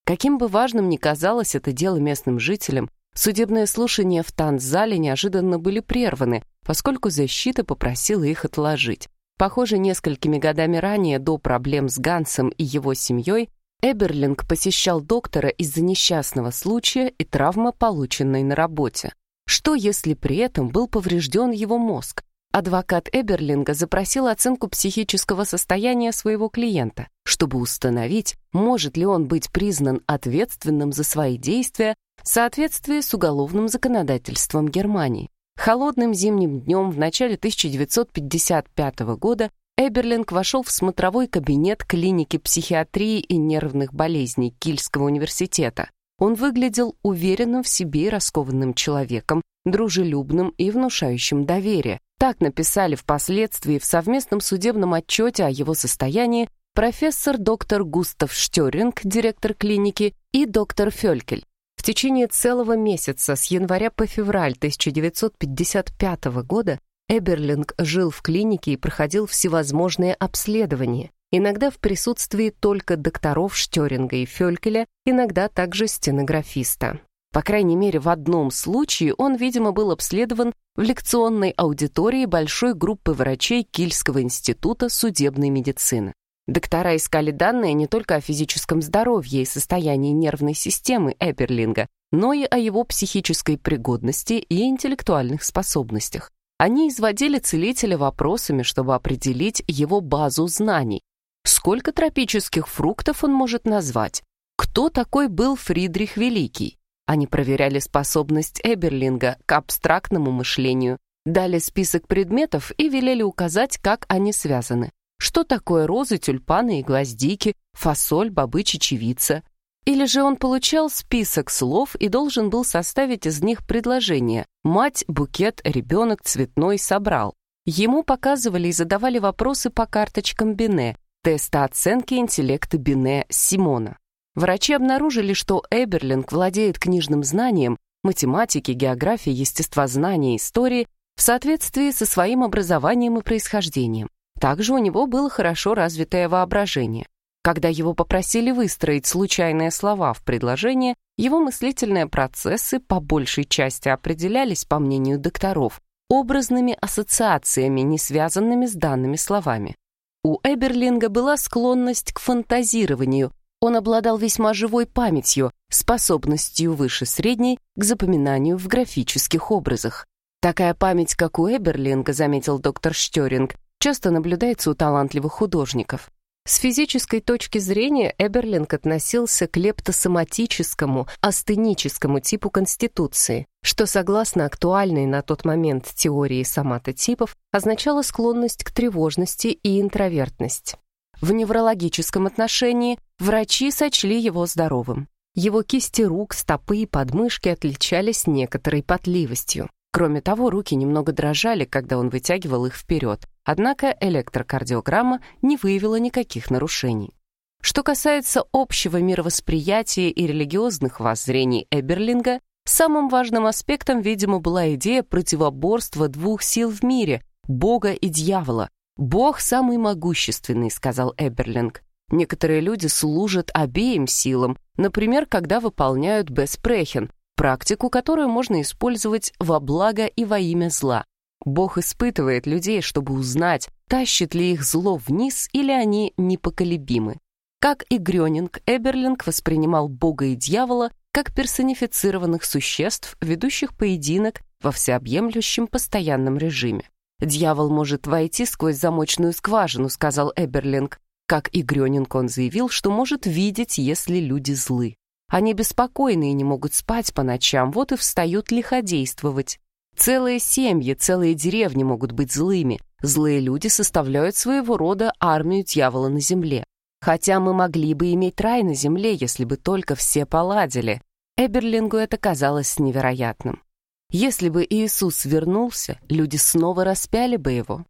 Каким бы важным ни казалось это дело местным жителям, судебные слушания в танцзале неожиданно были прерваны, поскольку защита попросила их отложить. Похоже, несколькими годами ранее, до проблем с Гансом и его семьей, Эберлинг посещал доктора из-за несчастного случая и травмы, полученной на работе. Что, если при этом был поврежден его мозг? Адвокат Эберлинга запросил оценку психического состояния своего клиента, чтобы установить, может ли он быть признан ответственным за свои действия в соответствии с уголовным законодательством Германии. Холодным зимним днем в начале 1955 года Эберлинг вошел в смотровой кабинет клиники психиатрии и нервных болезней Кильского университета. Он выглядел уверенным в себе и раскованным человеком, дружелюбным и внушающим доверие. Так написали впоследствии в совместном судебном отчете о его состоянии профессор доктор Густав Штёринг, директор клиники, и доктор Фелькель течение целого месяца с января по февраль 1955 года Эберлинг жил в клинике и проходил всевозможные обследования, иногда в присутствии только докторов Штеринга и Фелькеля, иногда также стенографиста. По крайней мере, в одном случае он, видимо, был обследован в лекционной аудитории большой группы врачей Кильского института судебной медицины. Доктора искали данные не только о физическом здоровье и состоянии нервной системы Эберлинга, но и о его психической пригодности и интеллектуальных способностях. Они изводили целителя вопросами, чтобы определить его базу знаний. Сколько тропических фруктов он может назвать? Кто такой был Фридрих Великий? Они проверяли способность Эберлинга к абстрактному мышлению, дали список предметов и велели указать, как они связаны. Что такое розы, тюльпаны и гвоздики, фасоль, бобы, чечевица? Или же он получал список слов и должен был составить из них предложение «мать, букет, ребенок, цветной, собрал». Ему показывали и задавали вопросы по карточкам Бине, теста оценки интеллекта Бине Симона. Врачи обнаружили, что Эберлинг владеет книжным знанием, математики, географии, естествознания, истории в соответствии со своим образованием и происхождением. Также у него было хорошо развитое воображение. Когда его попросили выстроить случайные слова в предложение, его мыслительные процессы по большей части определялись, по мнению докторов, образными ассоциациями, не связанными с данными словами. У Эберлинга была склонность к фантазированию. Он обладал весьма живой памятью, способностью выше средней к запоминанию в графических образах. Такая память, как у Эберлинга, заметил доктор Штёринг, часто наблюдается у талантливых художников. С физической точки зрения Эберлинг относился к лептосоматическому, астеническому типу конституции, что, согласно актуальной на тот момент теории соматотипов, означало склонность к тревожности и интровертность. В неврологическом отношении врачи сочли его здоровым. Его кисти рук, стопы и подмышки отличались некоторой потливостью. Кроме того, руки немного дрожали, когда он вытягивал их вперед, однако электрокардиограмма не выявила никаких нарушений. Что касается общего мировосприятия и религиозных воззрений Эберлинга, самым важным аспектом, видимо, была идея противоборства двух сил в мире — Бога и дьявола. «Бог самый могущественный», — сказал Эберлинг. Некоторые люди служат обеим силам, например, когда выполняют беспрехен, практику, которую можно использовать во благо и во имя зла. Бог испытывает людей, чтобы узнать, тащит ли их зло вниз или они непоколебимы. Как и Грёнинг, Эберлинг воспринимал Бога и дьявола как персонифицированных существ, ведущих поединок во всеобъемлющем постоянном режиме. «Дьявол может войти сквозь замочную скважину», — сказал Эберлинг. Как и Грёнинг, он заявил, что может видеть, если люди злы. Они беспокойны и не могут спать по ночам, вот и встают лиходействовать. Целые семьи, целые деревни могут быть злыми. Злые люди составляют своего рода армию дьявола на земле. Хотя мы могли бы иметь рай на земле, если бы только все поладили. Эберлингу это казалось невероятным. Если бы Иисус вернулся, люди снова распяли бы его.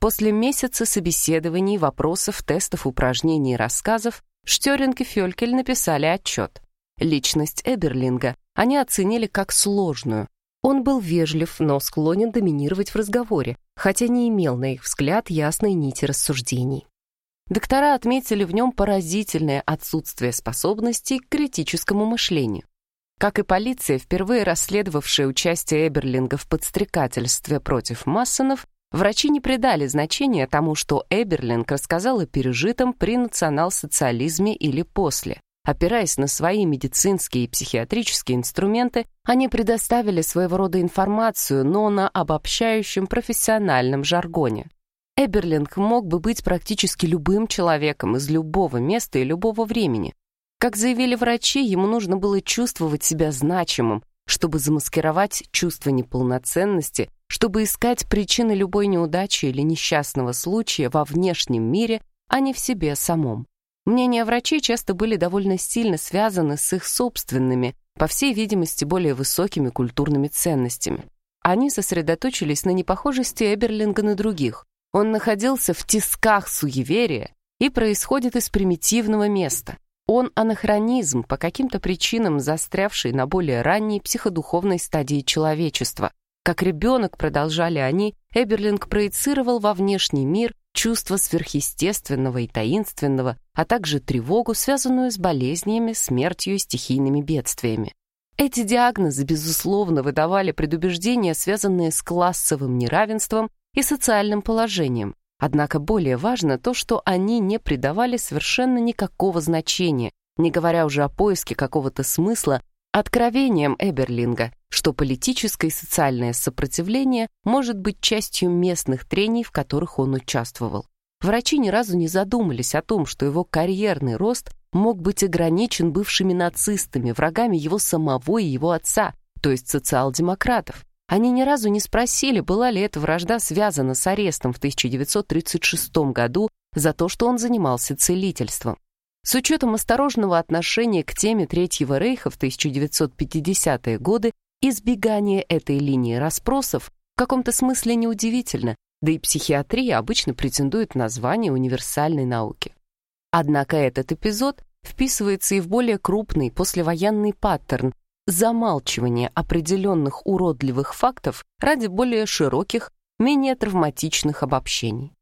После месяца собеседований, вопросов, тестов, упражнений и рассказов Штёринг и Фёлькель написали отчет. Личность Эберлинга они оценили как сложную. Он был вежлив, но склонен доминировать в разговоре, хотя не имел, на их взгляд, ясной нити рассуждений. Доктора отметили в нем поразительное отсутствие способностей к критическому мышлению. Как и полиция, впервые расследовавшая участие Эберлинга в подстрекательстве против Массонов, врачи не придали значения тому, что Эберлинг рассказал о пережитом при национал-социализме или после. Опираясь на свои медицинские и психиатрические инструменты, они предоставили своего рода информацию, но на обобщающем профессиональном жаргоне. Эберлинг мог бы быть практически любым человеком из любого места и любого времени. Как заявили врачи, ему нужно было чувствовать себя значимым, чтобы замаскировать чувство неполноценности, чтобы искать причины любой неудачи или несчастного случая во внешнем мире, а не в себе самом. Мнения врачей часто были довольно сильно связаны с их собственными, по всей видимости, более высокими культурными ценностями. Они сосредоточились на непохожести Эберлинга на других. Он находился в тисках суеверия и происходит из примитивного места. Он анахронизм, по каким-то причинам застрявший на более ранней психодуховной стадии человечества. Как ребенок, продолжали они, Эберлинг проецировал во внешний мир чувство сверхъестественного и таинственного, а также тревогу, связанную с болезнями, смертью и стихийными бедствиями. Эти диагнозы, безусловно, выдавали предубеждения, связанные с классовым неравенством и социальным положением. Однако более важно то, что они не придавали совершенно никакого значения, не говоря уже о поиске какого-то смысла, откровением Эберлинга, что политическое и социальное сопротивление может быть частью местных трений, в которых он участвовал. Врачи ни разу не задумались о том, что его карьерный рост мог быть ограничен бывшими нацистами, врагами его самого и его отца, то есть социал-демократов. Они ни разу не спросили, была ли эта вражда связана с арестом в 1936 году за то, что он занимался целительством. С учетом осторожного отношения к теме Третьего Рейха в 1950-е годы, избегание этой линии расспросов в каком-то смысле неудивительно, да и психиатрия обычно претендует на звание универсальной науки. Однако этот эпизод вписывается и в более крупный послевоенный паттерн замалчивания определенных уродливых фактов ради более широких, менее травматичных обобщений.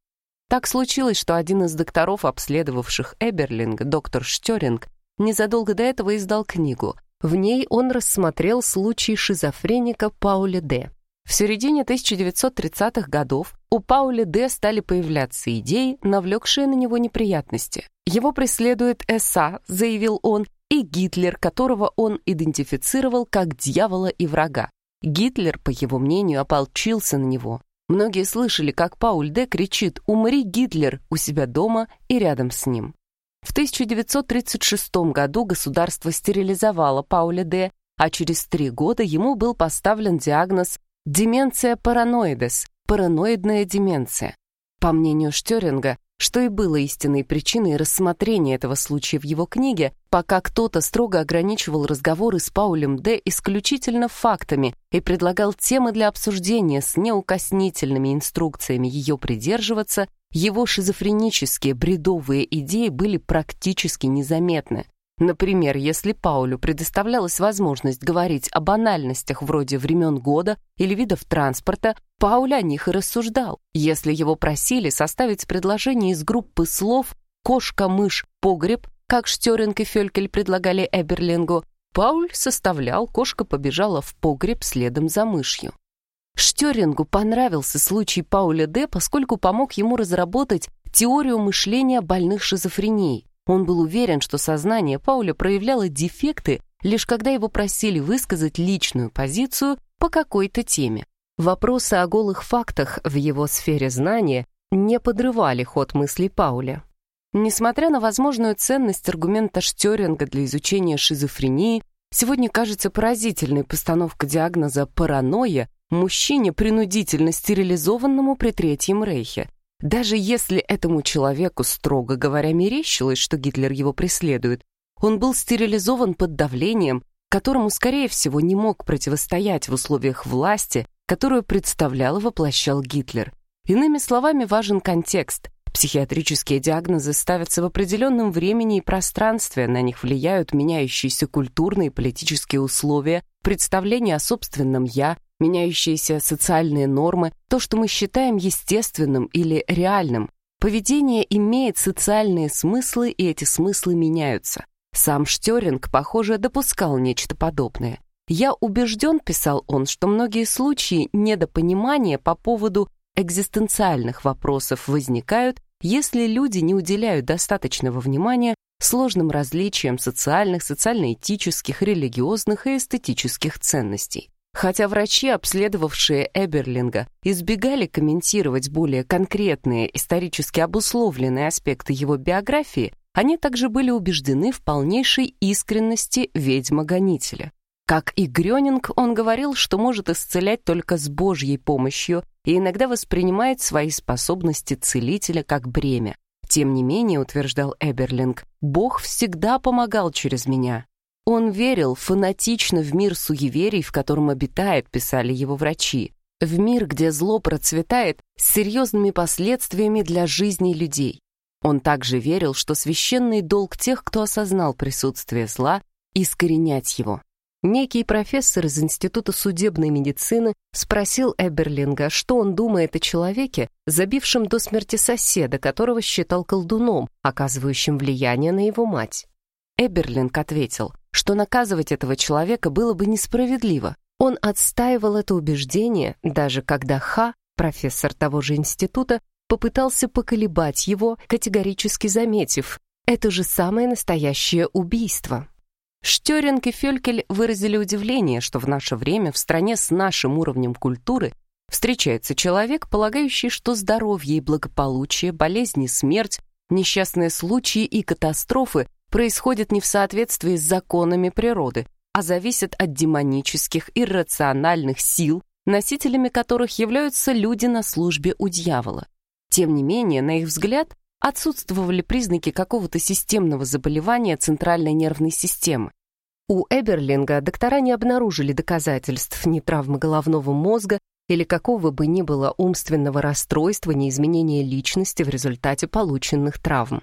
Так случилось, что один из докторов, обследовавших Эберлинг, доктор Штёринг, незадолго до этого издал книгу. В ней он рассмотрел случай шизофреника Пауля Д. В середине 1930-х годов у Пауля Д. стали появляться идеи, навлекшие на него неприятности. Его преследует СА, заявил он, и Гитлер, которого он идентифицировал как дьявола и врага. Гитлер, по его мнению, ополчился на него. Многие слышали, как Пауль Д. кричит «Умри, Гитлер!» у себя дома и рядом с ним. В 1936 году государство стерилизовало Пауля Д., а через три года ему был поставлен диагноз «деменция параноидес» – параноидная деменция. По мнению Штеринга, что и было истинной причиной рассмотрения этого случая в его книге, пока кто-то строго ограничивал разговоры с Паулем Д. исключительно фактами и предлагал темы для обсуждения с неукоснительными инструкциями ее придерживаться, его шизофренические бредовые идеи были практически незаметны. Например, если Паулю предоставлялась возможность говорить о банальностях вроде времен года или видов транспорта, Пауль о них и рассуждал. Если его просили составить предложение из группы слов «кошка», «мышь», «погреб», как Штеринг и Фелькель предлагали Эберлингу, Пауль составлял, кошка побежала в погреб следом за мышью. Штерингу понравился случай Пауля Д., поскольку помог ему разработать теорию мышления больных шизофренией. Он был уверен, что сознание Пауля проявляло дефекты, лишь когда его просили высказать личную позицию по какой-то теме. Вопросы о голых фактах в его сфере знания не подрывали ход мыслей Пауля. Несмотря на возможную ценность аргумента Штеринга для изучения шизофрении, сегодня кажется поразительной постановка диагноза «паранойя» мужчине, принудительно стерилизованному при Третьем Рейхе. Даже если этому человеку, строго говоря, мерещилось, что Гитлер его преследует, он был стерилизован под давлением, которому, скорее всего, не мог противостоять в условиях власти, которую представлял и воплощал Гитлер. Иными словами, важен контекст. Психиатрические диагнозы ставятся в определенном времени и пространстве, на них влияют меняющиеся культурные и политические условия, представления о собственном «я», меняющиеся социальные нормы, то, что мы считаем естественным или реальным. Поведение имеет социальные смыслы, и эти смыслы меняются. Сам Штеринг, похоже, допускал нечто подобное. «Я убежден», — писал он, «что многие случаи недопонимания по поводу экзистенциальных вопросов возникают, если люди не уделяют достаточного внимания сложным различиям социальных, социально-этических, религиозных и эстетических ценностей. Хотя врачи, обследовавшие Эберлинга, избегали комментировать более конкретные, исторически обусловленные аспекты его биографии, они также были убеждены в полнейшей искренности ведьма-гонителя. Как и Грёнинг, он говорил, что может исцелять только с Божьей помощью и иногда воспринимает свои способности целителя как бремя. Тем не менее, утверждал Эберлинг, Бог всегда помогал через меня. Он верил фанатично в мир суеверий, в котором обитает, писали его врачи, в мир, где зло процветает с серьезными последствиями для жизни людей. Он также верил, что священный долг тех, кто осознал присутствие зла, искоренять его. Некий профессор из Института судебной медицины спросил Эберлинга, что он думает о человеке, забившем до смерти соседа, которого считал колдуном, оказывающим влияние на его мать. Эберлинг ответил, что наказывать этого человека было бы несправедливо. Он отстаивал это убеждение, даже когда Ха, профессор того же института, попытался поколебать его, категорически заметив, это же самое настоящее убийство. Штеринг и Фелькель выразили удивление, что в наше время в стране с нашим уровнем культуры встречается человек, полагающий, что здоровье и благополучие, болезни, смерть, несчастные случаи и катастрофы происходит не в соответствии с законами природы, а зависит от демонических, иррациональных сил, носителями которых являются люди на службе у дьявола. Тем не менее, на их взгляд, отсутствовали признаки какого-то системного заболевания центральной нервной системы. У Эберлинга доктора не обнаружили доказательств ни травмы головного мозга или какого бы ни было умственного расстройства, ни изменения личности в результате полученных травм.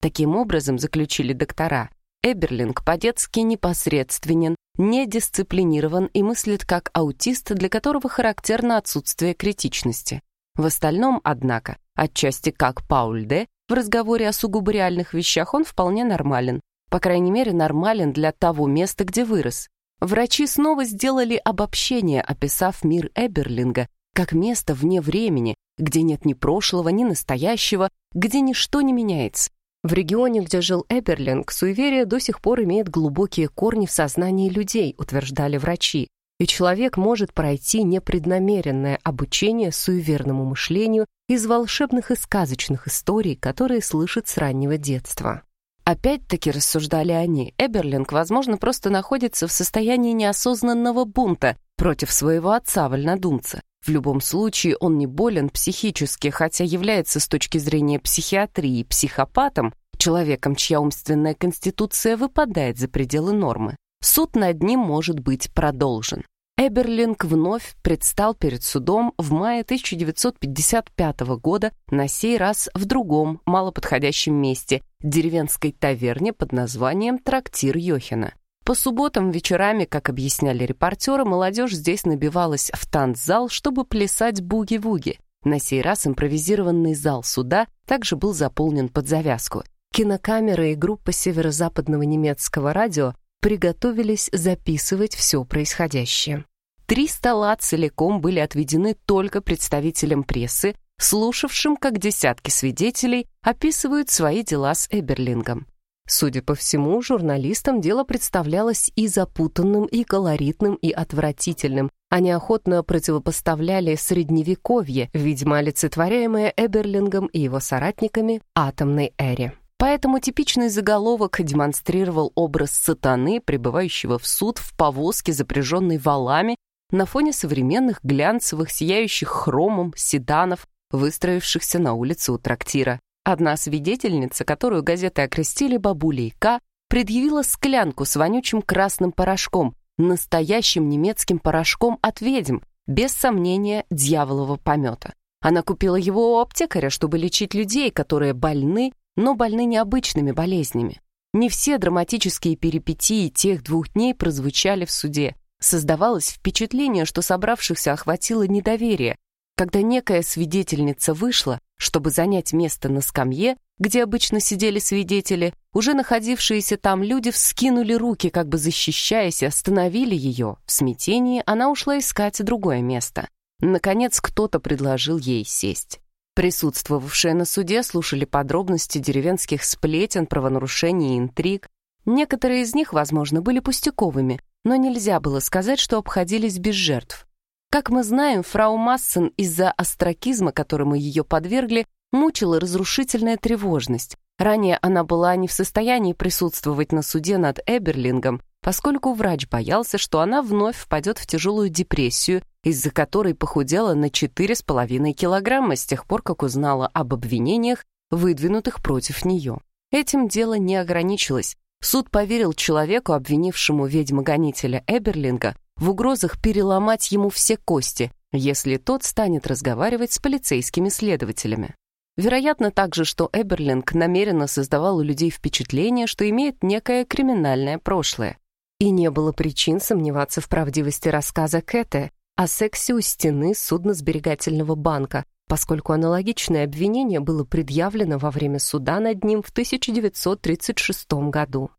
Таким образом, заключили доктора, Эберлинг по-детски непосредственен, недисциплинирован и мыслит как аутист, для которого характерно отсутствие критичности. В остальном, однако, отчасти как Пауль Д., в разговоре о сугубо реальных вещах он вполне нормален. По крайней мере, нормален для того места, где вырос. Врачи снова сделали обобщение, описав мир Эберлинга как место вне времени, где нет ни прошлого, ни настоящего, где ничто не меняется. В регионе, где жил Эберлинг, суеверие до сих пор имеет глубокие корни в сознании людей, утверждали врачи, и человек может пройти непреднамеренное обучение суеверному мышлению из волшебных и сказочных историй, которые слышит с раннего детства. Опять-таки, рассуждали они, Эберлинг, возможно, просто находится в состоянии неосознанного бунта против своего отца-вольнодумца. В любом случае, он не болен психически, хотя является с точки зрения психиатрии психопатом, человеком, чья умственная конституция выпадает за пределы нормы. Суд над ним может быть продолжен. Эберлинг вновь предстал перед судом в мае 1955 года, на сей раз в другом, малоподходящем месте, деревенской таверне под названием «Трактир Йохина». По субботам вечерами, как объясняли репортеры, молодежь здесь набивалась в танцзал, чтобы плясать буги-вуги. На сей раз импровизированный зал суда также был заполнен под завязку. Кинокамера и группа северо-западного немецкого радио приготовились записывать все происходящее. Три стола целиком были отведены только представителям прессы, слушавшим, как десятки свидетелей описывают свои дела с Эберлингом. Судя по всему, журналистам дело представлялось и запутанным, и колоритным, и отвратительным. Они охотно противопоставляли средневековье, видимо, олицетворяемое Эберлингом и его соратниками, атомной эре. Поэтому типичный заголовок демонстрировал образ сатаны, пребывающего в суд в повозке, запряженной валами, на фоне современных глянцевых, сияющих хромом седанов, выстроившихся на улице у трактира. Одна свидетельница, которую газеты окрестили бабулей К, предъявила склянку с вонючим красным порошком, настоящим немецким порошком от ведьм, без сомнения, дьяволового помета. Она купила его у аптекаря, чтобы лечить людей, которые больны, но больны необычными болезнями. Не все драматические перипетии тех двух дней прозвучали в суде. Создавалось впечатление, что собравшихся охватило недоверие, когда некая свидетельница вышла, чтобы занять место на скамье, где обычно сидели свидетели, уже находившиеся там люди вскинули руки, как бы защищаясь, и остановили ее. В смятении она ушла искать другое место. Наконец, кто-то предложил ей сесть. Присутствовавшие на суде слушали подробности деревенских сплетен, правонарушений и интриг. Некоторые из них, возможно, были пустяковыми, но нельзя было сказать, что обходились без жертв. Как мы знаем, фрау Массен из-за остракизма, которому ее подвергли, мучила разрушительная тревожность. Ранее она была не в состоянии присутствовать на суде над Эберлингом, поскольку врач боялся, что она вновь впадет в тяжелую депрессию, из-за которой похудела на 4,5 килограмма с тех пор, как узнала об обвинениях, выдвинутых против нее. Этим дело не ограничилось. Суд поверил человеку, обвинившему ведьмогонителя Эберлинга, в угрозах переломать ему все кости, если тот станет разговаривать с полицейскими следователями. Вероятно также, что Эберлинг намеренно создавал у людей впечатление, что имеет некое криминальное прошлое. И не было причин сомневаться в правдивости рассказа Кэте о сексе у стены судно-сберегательного банка, поскольку аналогичное обвинение было предъявлено во время суда над ним в 1936 году.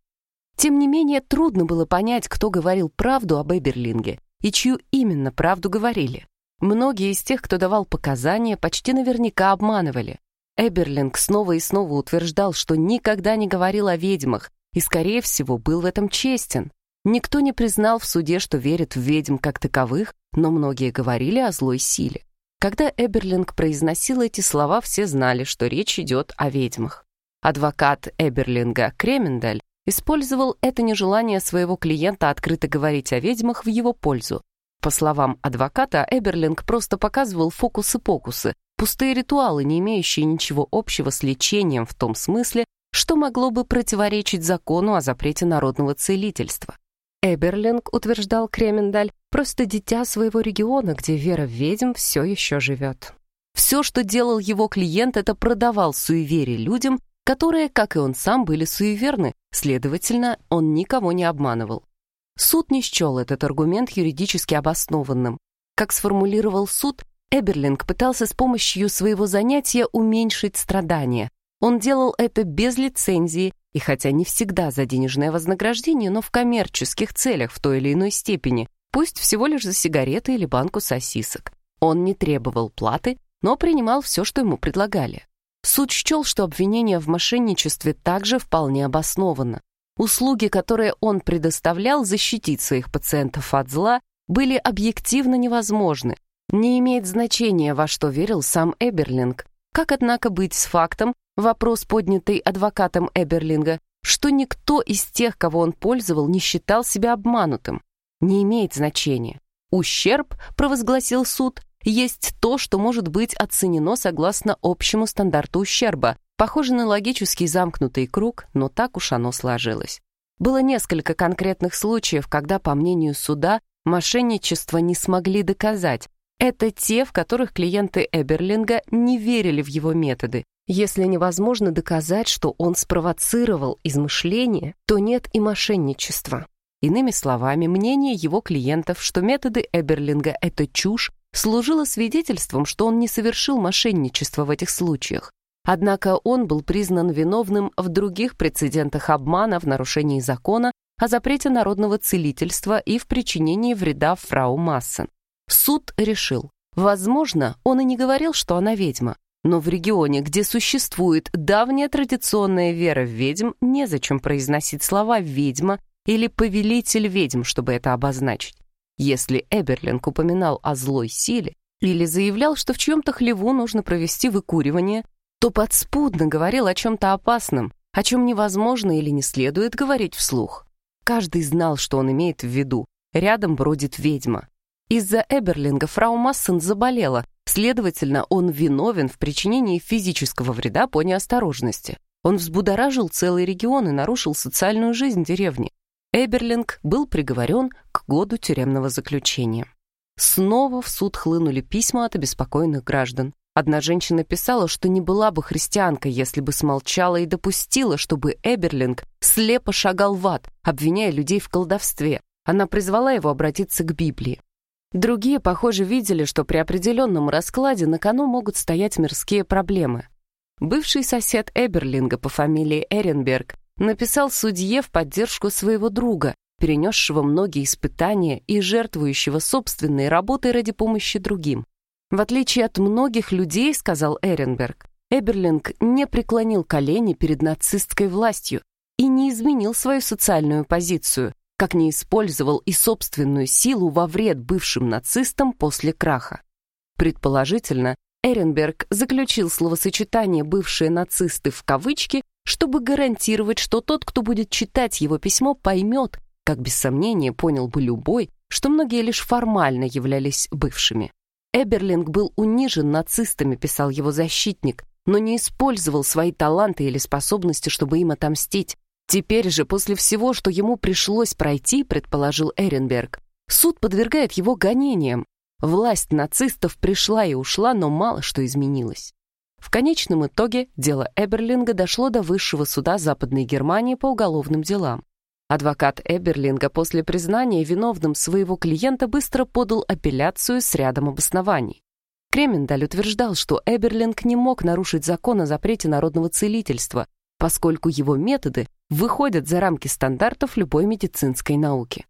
Тем не менее, трудно было понять, кто говорил правду об Эберлинге и чью именно правду говорили. Многие из тех, кто давал показания, почти наверняка обманывали. Эберлинг снова и снова утверждал, что никогда не говорил о ведьмах и, скорее всего, был в этом честен. Никто не признал в суде, что верит в ведьм как таковых, но многие говорили о злой силе. Когда Эберлинг произносил эти слова, все знали, что речь идет о ведьмах. Адвокат Эберлинга Кремендаль использовал это нежелание своего клиента открыто говорить о ведьмах в его пользу. По словам адвоката, Эберлинг просто показывал фокусы-покусы, пустые ритуалы, не имеющие ничего общего с лечением в том смысле, что могло бы противоречить закону о запрете народного целительства. Эберлинг, утверждал Кремендаль, просто дитя своего региона, где вера в ведьм все еще живет. Все, что делал его клиент, это продавал суеверие людям, которые, как и он сам, были суеверны, следовательно, он никого не обманывал. Суд не счел этот аргумент юридически обоснованным. Как сформулировал суд, Эберлинг пытался с помощью своего занятия уменьшить страдания. Он делал это без лицензии, и хотя не всегда за денежное вознаграждение, но в коммерческих целях в той или иной степени, пусть всего лишь за сигареты или банку сосисок. Он не требовал платы, но принимал все, что ему предлагали. Суд счел, что обвинение в мошенничестве также вполне обосновано. Услуги, которые он предоставлял защитить своих пациентов от зла, были объективно невозможны. Не имеет значения, во что верил сам Эберлинг. Как, однако, быть с фактом, вопрос, поднятый адвокатом Эберлинга, что никто из тех, кого он пользовал, не считал себя обманутым? Не имеет значения. Ущерб, провозгласил суд, есть то, что может быть оценено согласно общему стандарту ущерба. Похоже на логический замкнутый круг, но так уж оно сложилось. Было несколько конкретных случаев, когда, по мнению суда, мошенничество не смогли доказать. Это те, в которых клиенты Эберлинга не верили в его методы. Если невозможно доказать, что он спровоцировал измышление, то нет и мошенничества. Иными словами, мнение его клиентов, что методы Эберлинга — это чушь, служило свидетельством, что он не совершил мошенничество в этих случаях. Однако он был признан виновным в других прецедентах обмана в нарушении закона о запрете народного целительства и в причинении вреда фрау Массен. Суд решил, возможно, он и не говорил, что она ведьма, но в регионе, где существует давняя традиционная вера в ведьм, незачем произносить слова «ведьма» или «повелитель ведьм», чтобы это обозначить. Если Эберлинг упоминал о злой силе или заявлял, что в чьем-то хлеву нужно провести выкуривание, то подспудно говорил о чем-то опасном, о чем невозможно или не следует говорить вслух. Каждый знал, что он имеет в виду. Рядом бродит ведьма. Из-за Эберлинга фрау Массен заболела, следовательно, он виновен в причинении физического вреда по неосторожности. Он взбудоражил целый регион и нарушил социальную жизнь деревни. Эберлинг был приговорен к году тюремного заключения. Снова в суд хлынули письма от обеспокоенных граждан. Одна женщина писала, что не была бы христианкой, если бы смолчала и допустила, чтобы Эберлинг слепо шагал в ад, обвиняя людей в колдовстве. Она призвала его обратиться к Библии. Другие, похоже, видели, что при определенном раскладе на кону могут стоять мирские проблемы. Бывший сосед Эберлинга по фамилии Эренберг написал судье в поддержку своего друга, перенесшего многие испытания и жертвующего собственной работой ради помощи другим. В отличие от многих людей, сказал Эренберг, Эберлинг не преклонил колени перед нацистской властью и не изменил свою социальную позицию, как не использовал и собственную силу во вред бывшим нацистам после краха. Предположительно, Эренберг заключил словосочетание «бывшие нацисты» в кавычки чтобы гарантировать, что тот, кто будет читать его письмо, поймет, как без сомнения понял бы любой, что многие лишь формально являлись бывшими. Эберлинг был унижен нацистами, писал его защитник, но не использовал свои таланты или способности, чтобы им отомстить. Теперь же, после всего, что ему пришлось пройти, предположил Эренберг, суд подвергает его гонениям. Власть нацистов пришла и ушла, но мало что изменилось. В конечном итоге дело Эберлинга дошло до высшего суда Западной Германии по уголовным делам. Адвокат Эберлинга после признания виновным своего клиента быстро подал апелляцию с рядом обоснований. Кремендаль утверждал, что Эберлинг не мог нарушить закон о запрете народного целительства, поскольку его методы выходят за рамки стандартов любой медицинской науки.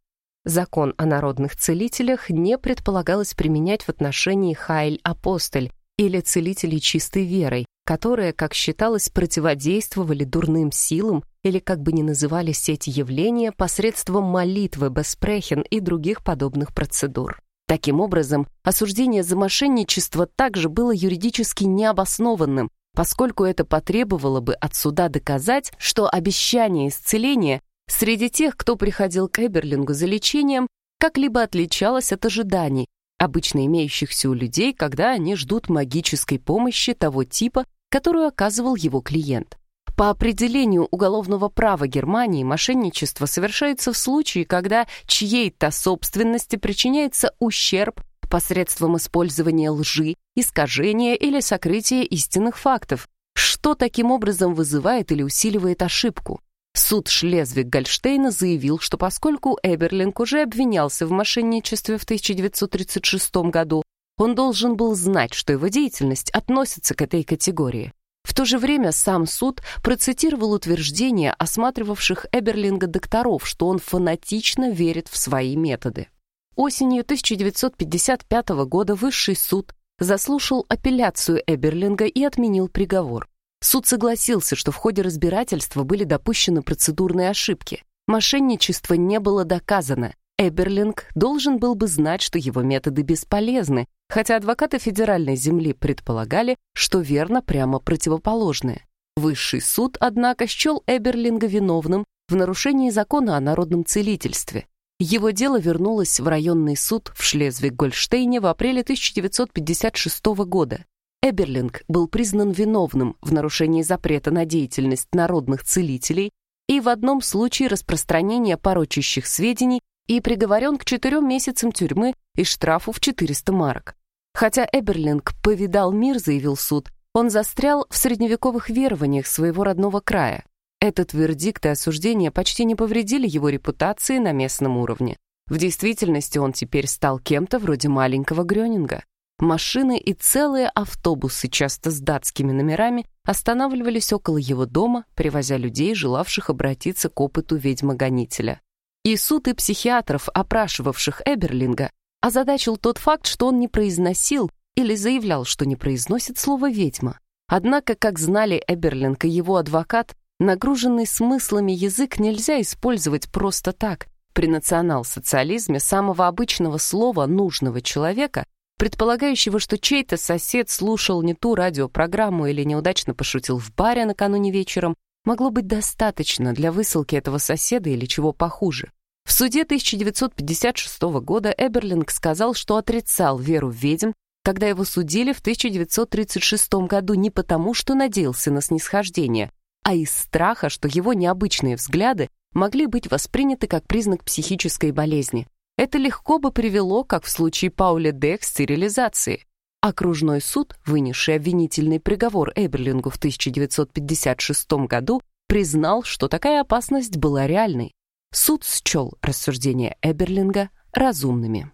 Закон о народных целителях не предполагалось применять в отношении Хайль-Апостоль, или целителей чистой верой, которые, как считалось, противодействовали дурным силам или как бы ни назывались эти явления посредством молитвы, беспрехен и других подобных процедур. Таким образом, осуждение за мошенничество также было юридически необоснованным, поскольку это потребовало бы от суда доказать, что обещание исцеления среди тех, кто приходил к Эберлингу за лечением, как-либо отличалось от ожиданий, обычно имеющихся у людей, когда они ждут магической помощи того типа, которую оказывал его клиент. По определению уголовного права Германии мошенничество совершается в случае, когда чьей-то собственности причиняется ущерб посредством использования лжи, искажения или сокрытия истинных фактов, что таким образом вызывает или усиливает ошибку. Суд Шлезвиг-Гольштейна заявил, что поскольку Эберлинг уже обвинялся в мошенничестве в 1936 году, он должен был знать, что его деятельность относится к этой категории. В то же время сам суд процитировал утверждение осматривавших Эберлинга докторов, что он фанатично верит в свои методы. Осенью 1955 года Высший суд заслушал апелляцию Эберлинга и отменил приговор. Суд согласился, что в ходе разбирательства были допущены процедурные ошибки. Мошенничество не было доказано. Эберлинг должен был бы знать, что его методы бесполезны, хотя адвокаты федеральной земли предполагали, что верно прямо противоположное. Высший суд, однако, счел Эберлинга виновным в нарушении закона о народном целительстве. Его дело вернулось в районный суд в Шлезвиг-Гольштейне в апреле 1956 года. Эберлинг был признан виновным в нарушении запрета на деятельность народных целителей и в одном случае распространения порочащих сведений и приговорен к четырем месяцам тюрьмы и штрафу в 400 марок. Хотя Эберлинг повидал мир, заявил суд, он застрял в средневековых верованиях своего родного края. Этот вердикт и осуждение почти не повредили его репутации на местном уровне. В действительности он теперь стал кем-то вроде маленького Грёнинга. Машины и целые автобусы, часто с датскими номерами, останавливались около его дома, привозя людей, желавших обратиться к опыту ведьмогонителя. И суд и психиатров, опрашивавших Эберлинга, озадачил тот факт, что он не произносил или заявлял, что не произносит слово «ведьма». Однако, как знали Эберлинг и его адвокат, нагруженный смыслами язык нельзя использовать просто так. При национал-социализме самого обычного слова нужного человека, предполагающего, что чей-то сосед слушал не ту радиопрограмму или неудачно пошутил в баре накануне вечером, могло быть достаточно для высылки этого соседа или чего похуже. В суде 1956 года Эберлинг сказал, что отрицал веру в ведьм, когда его судили в 1936 году не потому, что надеялся на снисхождение, а из страха, что его необычные взгляды могли быть восприняты как признак психической болезни. Это легко бы привело, как в случае Пауля Д, к стерилизации. Окружной суд, вынесший обвинительный приговор Эберлингу в 1956 году, признал, что такая опасность была реальной. Суд счел рассуждения Эберлинга разумными.